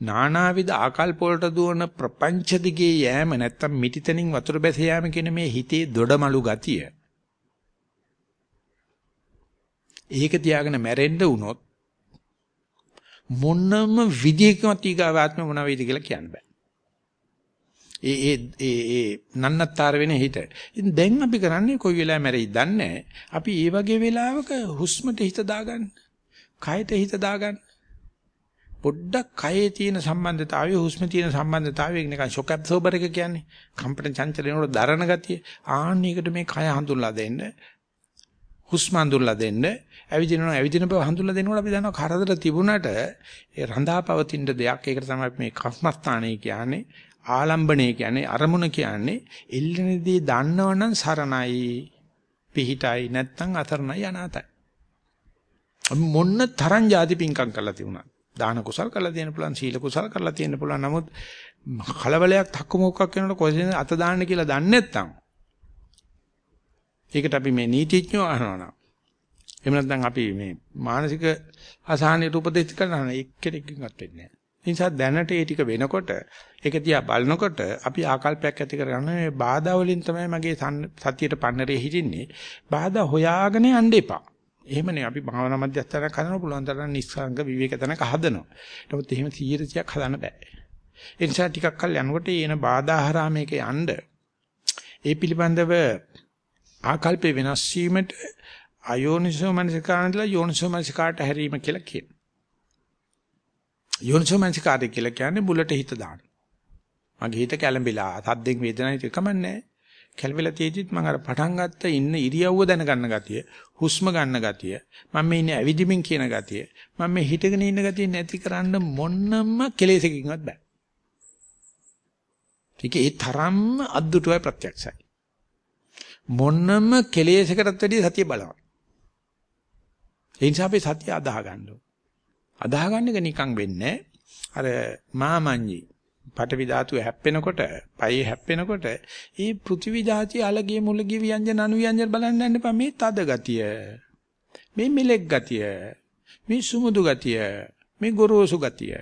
නානාවිද ආකල්ප වලට දුවන ප්‍රපංච දිගේ යෑම නැත්තම් මිටිතනින් වතුර බැස යෑම කියන මේ හිතේ දොඩමලු ගතිය. ඒක තියාගෙන මැරෙන්න වුණොත් මොනම විදිහකවත් ඊගාවාත්ම මොන වේද කියලා කියන්න බෑ. ඒ ඒ ඒ ඒ නන්නත්තර වෙන හිත. ඉතින් දැන් අපි කරන්නේ කොයි වෙලාවෙ මැරෙයිද දන්නේ අපි ඒ වගේ වෙලාවක හුස්මට හිත දාගන්න. කයට හිත දාගන්න. පොඩ්ඩක් කයේ තියෙන සම්බන්ධතාවය හුස්ම තියෙන සම්බන්ධතාවය නිකන් ෂොක් ඇබ්සෝබර් එක කියන්නේ. කම්පන චංචලනවල දරණ ගතිය. ආන්න එකට මේ කය හඳුන්ලා දෙන්න. හුස්ම හඳුන්ලා දෙන්න. ඇවිදිනවා ඇවිදින බව හඳුන්ලා දෙනකොට අපි දන්නවා කරදර තිබුණට ඒ රඳාපවතින දෙයක්. ඒකට තමයි මේ කර්මස්ථානය කියන්නේ. ආලම්බණය කියන්නේ අරමුණ කියන්නේ එල්ලෙනදී දන්නවනම් සරණයි පිහිටයි නැත්තම් අතරණයි අනාතයි. මොන්න තරම් ಜಾති පිංකම් කරලා තිබුණා. දාන කුසල් කරලා තියෙන පුළුවන් සීල කුසල් කරලා තියෙන පුළුවන් නමුත් කලබලයක් තක්කමුක්කක් වෙනකොට කොහෙද අත දාන්න කියලා දන්නේ නැත්තම් ඒකට අපි මේ නීතිඥයෝ අහනවා එහෙම නැත්නම් අපි මේ මානසික අසහනයට උපදෙස් කරනවා එක්කෙනෙක්වත් වෙන්නේ නැහැ. ඒ නිසා දැනට ඒ ටික වෙනකොට ඒක දිහා බලනකොට අපි ආකල්පයක් ඇති කරගන්න මේ බාධා වලින් තමයි මගේ සතියට පන්නරේ හිටින්නේ. බාධා හොයාගෙන යන්න එපා. එහෙමනේ අපි භාවනා මධ්‍යස්ථානයක් හදන්න පුළුවන් තරම් නිස්සංග විවේක තැනක හදනවා. නමුත් එහෙම 100ක් හදන්න බෑ. ඒ නිසා ටිකක් කල් යනකොට එන බාධා හරහා මේක යන්න ඒ පිළිබඳව ආකල්පේ වෙනස් වීමට අයෝනිසෝ මනසිකාරණදලා යෝනිසෝ මනසිකාට හැරීම කියලා කියනවා. යෝනිසෝ මනසිකාරය කියලා කියන්නේ බුලට හිත දාන. මගේ හිත කැළඹිලා සද්දෙන් වේදනාවක් කමන්නේ. කැළඹිලා තියෙද්දිත් මම අර පටන් ගත්ත ඉන්න ඉරියව්ව දැනගන්න ගතිය, හුස්ම ගන්න ගතිය, මම මේ ඉන්නේ ඇවිදිමින් කියන ගතිය, මම මේ හිටගෙන ඉන්න ගතිය නැති කරන්න මොන්නම කෙලෙසකින්වත් බෑ. ඒක ඒ තරම්ම අද්දුටුවයි ප්‍රත්‍යක්ෂයි. මොන්නම කෙලෙසකටත් වැඩිය සතිය බලවත්. ඒ නිසා අපි සතිය අදාහ ගන්න ඕන. අදාහ ගන්න එක නිකන් වෙන්නේ අර මාමඤ්ඤි පටවි ධාතුව හැප්පෙනකොට, පයේ හැප්පෙනකොට, ඒ පෘථිවි ධාතිය අලගේ මුලගේ ව්‍යංජන අනු ව්‍යංජන බලන්න යන්න එපා. මේ තද ගතිය. මේ මෙලෙක් ගතිය. මේ සුමුදු ගතිය. මේ ගොරෝසු ගතිය.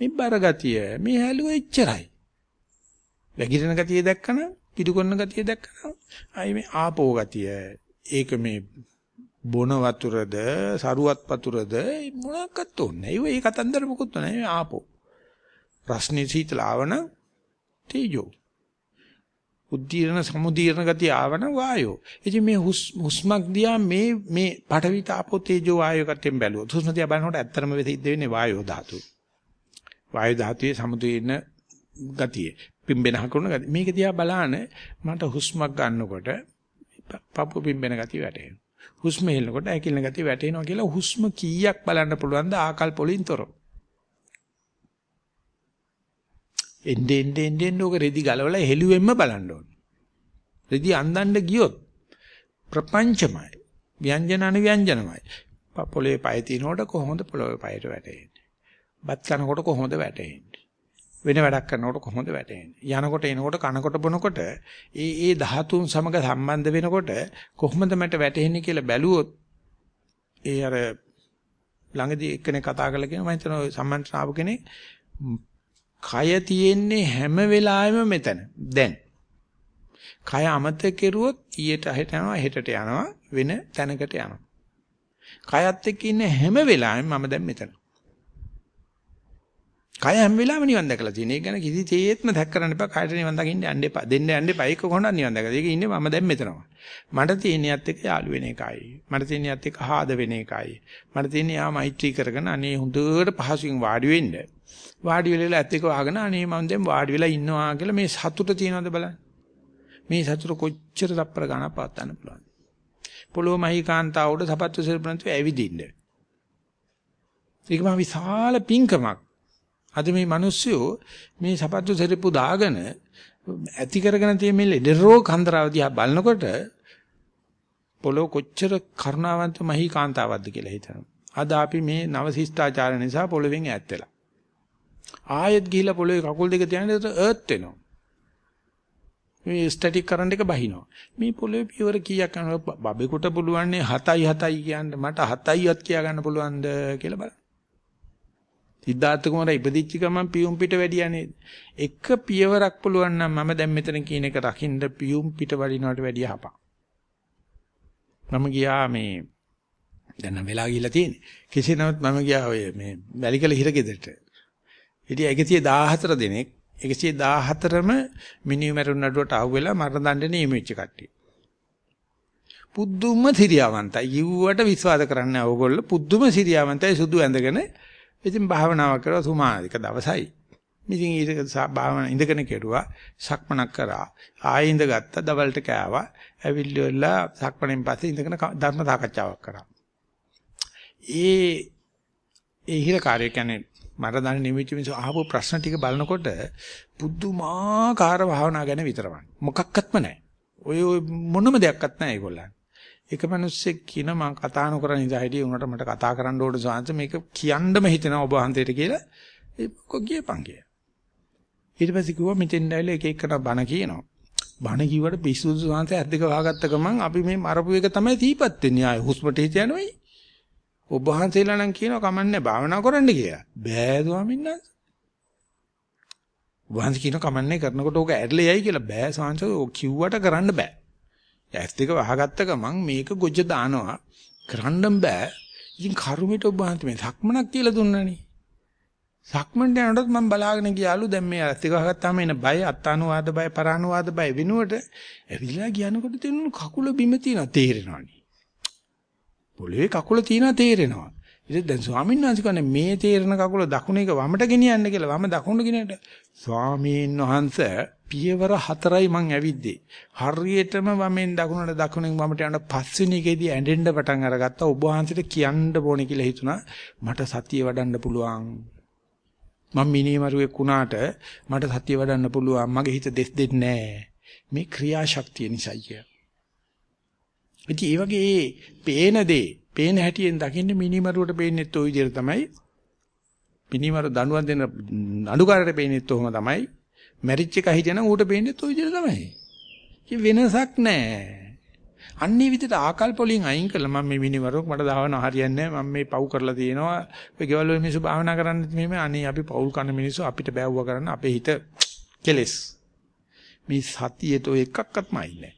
මේ බර ගතිය. මේ හැලුව එච්චරයි. වැగిරෙන ගතිය දැක්කම, පිටු කරන ගතිය දැක්කම, ආයි මේ ආපෝ ගතිය. ඒක මේ බොන වතුරද, සරුවත් වතුරද මොනක්වත් ඕනේ. ඒ කතන්දර මොකුත් නැහැ. ආපෝ. රස්නේ සීතල ආවන තේජෝ. උද්දීර්ණ සමුදීර්ණ ගතිය ආවන වායෝ. ඉතින් මේ හුස්මක් දිහා මේ මේ පඨවි තාපෝ තේජෝ වායෝ කටෙන් බැලුවොත් හුස්ම දිහා බලනකොට ඇත්තම වෙසිද්ද වෙන්නේ වායෝ ධාතුව. වායු ධාතුවේ සමුදීර්ණ ගතිය. පිම්බෙන හකුණ ගතිය. මේක දිහා බලාන මට හුස්මක් ගන්නකොට පපුව පිම්බෙන ගතිය වැටෙනවා. හුස්ම හෙලනකොට ඇකිලන ගතිය වැටෙනවා කියලා හුස්ම කීයක් බලන්න පුළුවන්ද ආකල්ප වලින් තොරව. එන්නේ එන්නේ එන්නේ ඕක රෙදි ගලවලා හෙළුවෙන්ම බලන්න ඕන. රෙදි අන්දන්න ගියොත් ප්‍රපංචමයි. ව්‍යංජන අනුව්‍යංජනමයි. පොළවේ පය තිනකොට කොහොමද පොළවේ පයට වැටෙන්නේ? බත් කනකොට කොහොමද වැටෙන්නේ? වෙන වැඩක් කරනකොට කොහොමද වැටෙන්නේ? යනකොට එනකොට කනකොට බොනකොට ඒ ඒ ධාතුන් සමග සම්බන්ධ වෙනකොට කොහොමද මට වැටෙන්නේ කියලා බැලුවොත් ඒ අර ළඟදී එක්කෙනෙක් කතා කරලා කියන මම හිතනවා සම්මන්ත්‍රණ ආපු කෙනෙක් කය තියෙන්නේ හැම වෙලාවෙම මෙතන. දැන්. කය අමතක කෙරුවොත් ඊයට හෙට යනවා හෙටට යනවා වෙන තැනකට යනවා. කයත් එක්ක ඉන්න හැම වෙලාවෙම මම දැන් මෙතන. කය හැම වෙලාවෙම නිවන් දැකලා තියෙන. ඒක ගැන කිසි තේත්ම දැක් කරන්න එපා. කයට නිවන් දකින්න යන්න එපා. දෙන්න යන්න එපා. ඒක කොහොමද නිවන් දැකලා. ඒක ඉන්නේ මම දැන් මෙතනවා. මට තියෙනියත් එක්ක යාළු වෙන එකයි. මට තියෙනියත් එක්ක ආද වෙන එකයි. මට තියෙන්නේ යා මෛත්‍රී කරගෙන අනේ හොඳට පහසුවෙන් වාඩි වෙන්න. වාඩි වෙලා ඇත් එක වහගෙන අනේ මම දැන් වාඩි වෙලා ඉන්නවා කියලා මේ සතුට තියනවද බලන්න. මේ සතුට කොච්චර තප්පර ගණක් පවත්වන්න පුළුවන්ද? පොළොව මහීකාන්තාවට සපත්තු සිරපණතු ඇවිදින්න. ඒක මහ විශාල පිංකමක්. අද මේ මිනිස්සු මේ සපත්තු සිරප්පු දාගෙන ඇති කරගෙන තියෙන මේ ලෙඩ රෝග කන්දරාව දිහා බලනකොට පොළොව කොච්චර කරුණාවන්ත මහී කාන්තාවක්ද කියලා හිතනවා. අද අපි මේ නව ශිෂ්ටාචාර නිසා පොළොවෙන් ඈත් වෙලා. ආයෙත් ගිහිලා පොළොවේ කකුල් දෙක තියන්නේ අර්ත් වෙනවා. මේ ස්ටැටික් කරන්ට් එක බහිනවා. මේ පොළොවේ පියවර කීයක් යනවා බබෙකුට පුළුවන්නේ 7යි 7යි කියන්න මට 7යිවත් කියා ගන්න පුළුවන්ද කියලා බලන්න. සිද්ධාර්ථ කුමාරයා ඉපදිච්ච ගමන් පියුම් පිට වැඩියා නේද? එක පියවරක් පුළුවන් නම් මම දැන් මෙතන කියන එක රකින්න පියුම් පිට වඩිනවට වැඩිය හපක්. මම ගියා මේ දැන් නම් වෙලා ගිහිල්ලා තියෙන්නේ. කෙසේ නමුත් මම ගියා ඔය මේ වැලිකල හිරගෙදරට. හිටිය 114 දෙනෙක් 114ම මිනිමරුන් නඩුවට අහුවෙලා මරණ දඬුවම නියමිච්ච කට්ටිය. පුදුම සිරියාවන්තයි. යුවට විශ්වාස කරන්නේ ඕගොල්ලෝ පුදුම සිරියාවන්තයි සුදු ඇඳගෙන ඉතින් භාවනාවක් කරලා සුමානික දවසයි. ඉතින් ඊට භාවනා ඉඳගෙන කෙරුවා සක්මනක් කරා ආයෙ ඉඳගත්තා දවල්ට කෑවා ඇවිල්ලිවලා සක්මණෙන් පස්සේ ඉඳගෙන ධර්ම සාකච්ඡාවක් කරා. ඒ ඒ හිර කාර්ය කියන්නේ මට දැන නිමිති මිස අහපු ප්‍රශ්න ටික බලනකොට පුදුමාකාර භාවනා ගැන විතරමයි. මොකක්වත්ම නැහැ. ඔය මොනම දෙයක්වත් නැහැ ඒගොල්ලන්. එක මිනිස්සෙක් කියන මම කතා නොකරන ඉඳලා හිටියේ උනට මට කතා කරන්න ඕන සාංශ මේක කියන්නම හිතෙනවා ඔබ වහන්සේට කියලා ඒක ගියපන් කිය. ඊට පස්සේ කිව්වා මෙතෙන් ඇවිල්ලා එක එකන බණ කියනවා. බණ කිව්වට පිස්සුදු සාංශය ඇද්දක වහගත්ත ගමන් අපි මේ මරපු එක තමයි තීපත් වෙන්නේ. ආයේ හුස්මට හිත යනවයි. ඔබ වහන්සේලා නම් කියනවා කමන්නේ භාවනා කරන්න කියලා. බෑ ස්වාමීන් වහන්සේ. වහන්සේ කියන කමන්නේ කරනකොට ඕක ඇරලා යයි කියලා බෑ සාංශ ඔය කිව්වට කරන්න බෑ. ඇස් දෙක වහගත්ත ගමන් මේක ගොජ දානවා. කරන්න බෑ. ඉතින් කරුමිට ඔබ වහන්සේ මේ සක්මනක් කියලා දුන්නනේ. සක්මන්ට යනකොට මම බලාගෙන ගියාලු දැන් මේ ඇස් දෙක වහගත්තාම එන බය අත්තානුවාද බය පරානුවාද බය වෙනුවට ඇවිල්ලා කියනකොට තියෙන කකුල බිම තියෙනවා තේරෙනවනේ. පොළවේ කකුල තියෙනවා තේරෙනවා. ඉතින් දැන් ස්වාමීන් වහන්සේ කියන්නේ මේ තේරෙන කකුල දකුණ එක වමට ගෙනියන්න කියලා වම දකුණට ගෙනියන්න. ස්වාමීන් වහන්සේ පියවර හතරයි මං ඇවිද්දේ. හරියටම වමෙන් දකුණට දකුණෙන් වමට යන පස්වෙනි එකේදී ඇඬෙන්න පටන් අරගත්තා. ඔබ වහන්සේට කියන්න ඕනේ කියලා හිතුණා. මට සතිය වඩන්න පුළුවන්. මම මිනිමරුවෙක් වුණාට මට සතිය වඩන්න පුළුවන්. මගේ හිත දෙස් දෙන්නේ නැහැ. මේ ක්‍රියාශක්තිය නිසායි. ඉතින් ඒ වගේ පේන දේ, පේන හැටියෙන් දකින්න මිනිමරුවට පේන්නේත් ওই විදිහට තමයි. මිනිමරු දඬුවම් දෙන අඩුකාරයට පේන්නේත් ඔහොම තමයි. මැරිච් එක හිටියනම් ඌට පේන්නේත් ওই විදිහට තමයි. ඉතින් වෙනසක් නැහැ. අන්නේ විදිහට ආකල්ප වලින් අයින් කළා මම මේ මිනිවරුක් මට දාවන හරියන්නේ නැහැ මම මේ පව් කරලා තියෙනවා ඔය ගෙවල් වල මිනිස්සු භාවනා කරන්නත් මෙහෙම අනේ අපි පවුල් කන මිනිස්සු අපිට බෑවුවා කරන්න අපේ හිත කෙලස් මේ සතියේට ඔය එකක්වත්ම අයින්නේ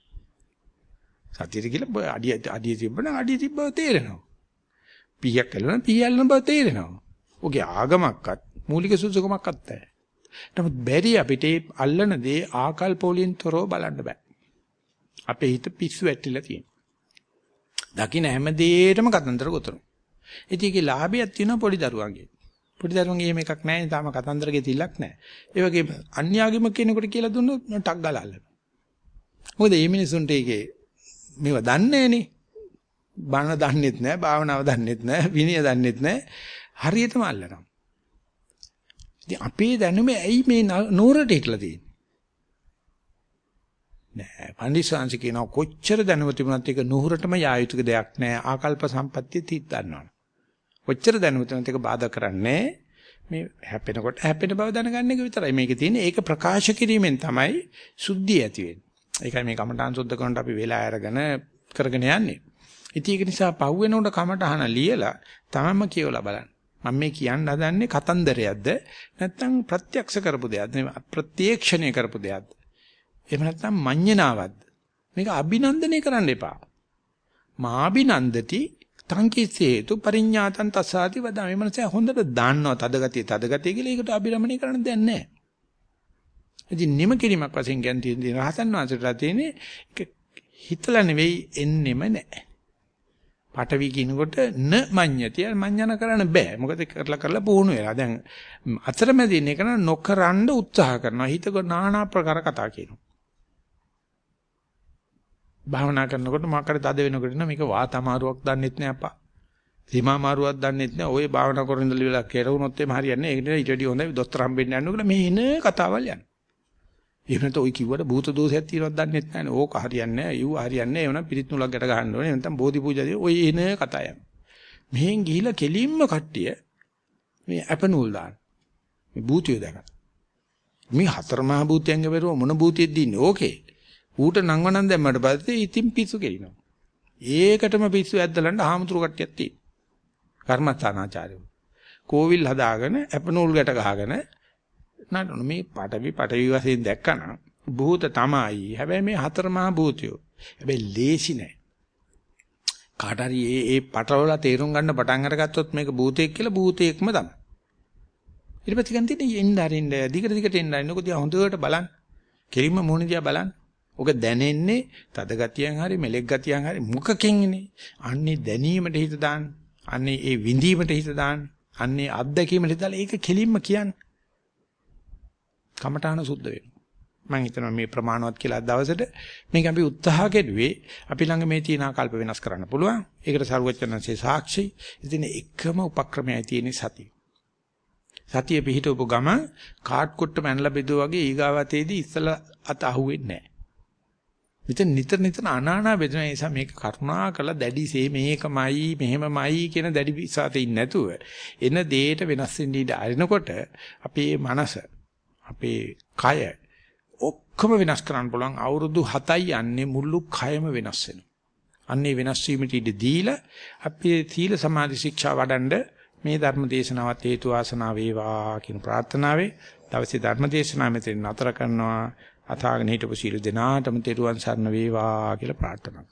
සතියට කියලා අඩිය අඩිය තිබ්බනම් අඩිය තිබ්බව තේරෙනවා. පීයක් කළා නම් පීයල්න බව තේරෙනවා. ඔගේ ආගමක්වත් මූලික සුසුකමක්වත් නැහැ. නමුත් බැරි අපිට අල්ලන දේ ආකල්ප වලින් තොරව බලන්න බෑ. අපේ හිත පිස්සු වැටිලා තියෙනවා. දකින්න හැම දෙයකටම කතන්දර ගොතනවා. ඉතින් ඒකේ ලාභයක් තියෙනවා පොඩි දරුවන්ගේ. පොඩි දරුවන්ගේ එහෙම එකක් නැහැ. තාම කතන්දරගේ තිලක් නැහැ. ඒ වගේ අන්‍යාගම කෙනෙකුට කියලා දුන්නොත් ටක් ගාලා අල්ලනවා. මොකද මේ මිනිසුන්ට ඒකේ මේව දන්නේ නේ. බණ දන්නෙත් නැහැ, භාවනාව දන්නෙත් නැහැ, විනය දන්නෙත් නැහැ. හරියටම අල්ලනවා. ඉතින් අපේ දැනුමේ ඇයි මේ නూరుට හිටලා තියෙන්නේ? නෑ පන්දිසාංශ කියනවා කොච්චර දැනුම තිබුණත් ඒක නුහුරටම යා යුතු දෙයක් නෑ ආකල්ප සම්පත්තිය තීත් ගන්නවා. කොච්චර දැනුම තිබුණත් ඒක බාධා කරන්නේ මේ හැපෙනකොට හැපෙන බව දැනගන්න එක විතරයි. මේකේ තියෙන්නේ ඒක ප්‍රකාශ කිරීමෙන් තමයි සුද්ධිය ඇති වෙන්නේ. ඒකයි මේ කමඨාන් සුද්ධ කරනට අපි වෙලා අරගෙන කරගෙන යන්නේ. ඉතින් ඒක නිසා පහු වෙනකොට කමඨහන ලියලා තමම කියවලා බලන්න. මම මේ කියන්න හදන්නේ කතන්දරයක්ද? නැත්නම් ප්‍රත්‍යක්ෂ කරපු දෙයක්ද? ප්‍රත්‍යක්ෂණය කරපු දෙයක්ද? එහෙම නැත්නම් මඤ්ඤණාවක්ද? මේක අභිනන්දනය කරන්න එපා. මාබිනන්දති තංකිසේතු පරිඤ්ඤාතං තසාති වදා මේ මනස හොඳට දාන්නවා තදගතිය තදගතිය කියලා ඒකට අභිරමණය කරන්න දෙයක් නැහැ. ඉතින් නිම කිරීමක් වශයෙන් කියන්නේ රහතන් වහන්සේලා තියෙන්නේ හිතලා නෙවෙයි එන්නෙම නැහැ. පටවි කිනකොට න මඤ්ඤතිය මඤ්ඤන කරන්න බෑ. මොකද කරලා කරලා පුහුණු වෙලා. දැන් අතරමැදි ඉන්න එක නොකරන්න උත්සාහ කරනවා. හිතක নানা ප්‍රකාර කතා කියනවා. භාවනා කරනකොට මාකට තද වෙනකොට මේක වාත අමාරුවක් දන්නෙත් නෑ අප්පා. සීමා මාරුවක් දන්නෙත් නෑ. ඔය භාවනා කරන ඉඳලා කෙරුණොත් එහම හරියන්නේ. ඒක නෙවෙයි ඊට වඩා හොඳයි දොස්තර හම්බෙන්න යන්න කියලා මේ එන කතාවල් යනවා. එහෙම නැත්නම් ওই කිව්වට භූත දෝෂයක් තියෙනවද දන්නේ නැත්නම් ඕක හරියන්නේ නැහැ. ඊව හරියන්නේ නැහැ. එවනම් පිරිත් නුලක් ගැට ගන්න ඕනේ. නැත්නම් බෝධි පූජාදී ඔය එන කතා යන. මෙහෙන් ගිහිලා කෙලින්ම කට්ටිය මේ අපනූල් දාන. මේ භූතිය දැකලා. මේ හතර මහා භූතයන්ගේ බරුව මොන භූතියෙද ඉන්නේ ඕකේ. ඌට නංවනන් දැම්මට පස්සේ ඉතින් පිස්සු කෙලිනවා. ඒකටම පිස්සු ඇද්දලන්න ආහමුතුරු කට්ටියක් තියෙනවා. කර්මස්ථානාචාර්යවරු. කෝවිල් හදාගෙන අපනූල් ගැට ගහගෙන නටන මේ පටවි පටවි වශයෙන් දැක්කනම් භූත තමයි. හැබැයි මේ හතර මහා භූතයෝ. හැබැයි ලේසි නෑ. කාට හරි ඒ ඒ පටවල තේරුම් ගන්න පටන් අරගත්තොත් මේක භූතයක් කියලා භූතයක්ම තමයි. ඊට පස්සේ ගන්න තියෙන්නේ එන්න අරින්න දිගට දිගට එන්න අරින්න කොහොමද හොඳට බලන්න. කෙලින්ම මොන දිහා බලන්න. ඔක දැනෙන්නේ තද ගතියෙන් හරි මෙලෙක් ගතියෙන් හරි මුඛකින් ඉන්නේ. අන්නේ දැනීමට හිත දාන්න. අන්නේ ඒ විඳීමට හිත දාන්න. අන්නේ අත්දැකීමට හිත දාලා ඒක කෙලින්ම කියන්නේ. කමඨාන සුද්ධ වෙනවා. මම හිතනවා මේ ප්‍රමාණවත් කියලා දවසට මේක අපි උත්සාහ කෙරුවේ අපි ළඟ මේ තියෙන ආකල්ප වෙනස් කරන්න පුළුවන්. ඒකට සරුවචනන්සේ සාක්ෂි. ඉතින් එකම උපක්‍රමයයි තියෙන්නේ සතිය. සතිය පිහිටවපු ගම කාට් කුට්ට මැනලා බෙදුවා වගේ ඊගාවතේදී ඉස්සලා අත අහුවෙන්නේ නැහැ. මෙතන නිතර නිතර අනානා බෙදෙන නිසා මේක කරුණා කළ දැඩිසේ මේකමයි මෙහෙමමයි කියන දැඩි විශ්වාසෙ ඉන්නේ නැතුව එන දෙයට වෙනස් වෙන්න ඉඩ අරිනකොට අපේ මනස අපේ කය ඔක්කොම වෙනස් කරන්න පුළුවන්. අවුරුදු 7යි යන්නේ මුළු කයම වෙනස් වෙනවා. අන්නේ වෙනස් වීමට ඉඩ දීලා අපේ සීල සමාධි ශික්ෂා වඩන්ඩ මේ ධර්ම දේශනාවත් හේතු වාසනා වේවා කියන ප්‍රාර්ථනාවේ දවසේ ධර්ම දේශනාව මෙතන නතර කරනවා. අතාගෙන හිටපු සීල දෙනාටම තෙරුවන් සරණ වේවා කියලා ප්‍රාර්ථනා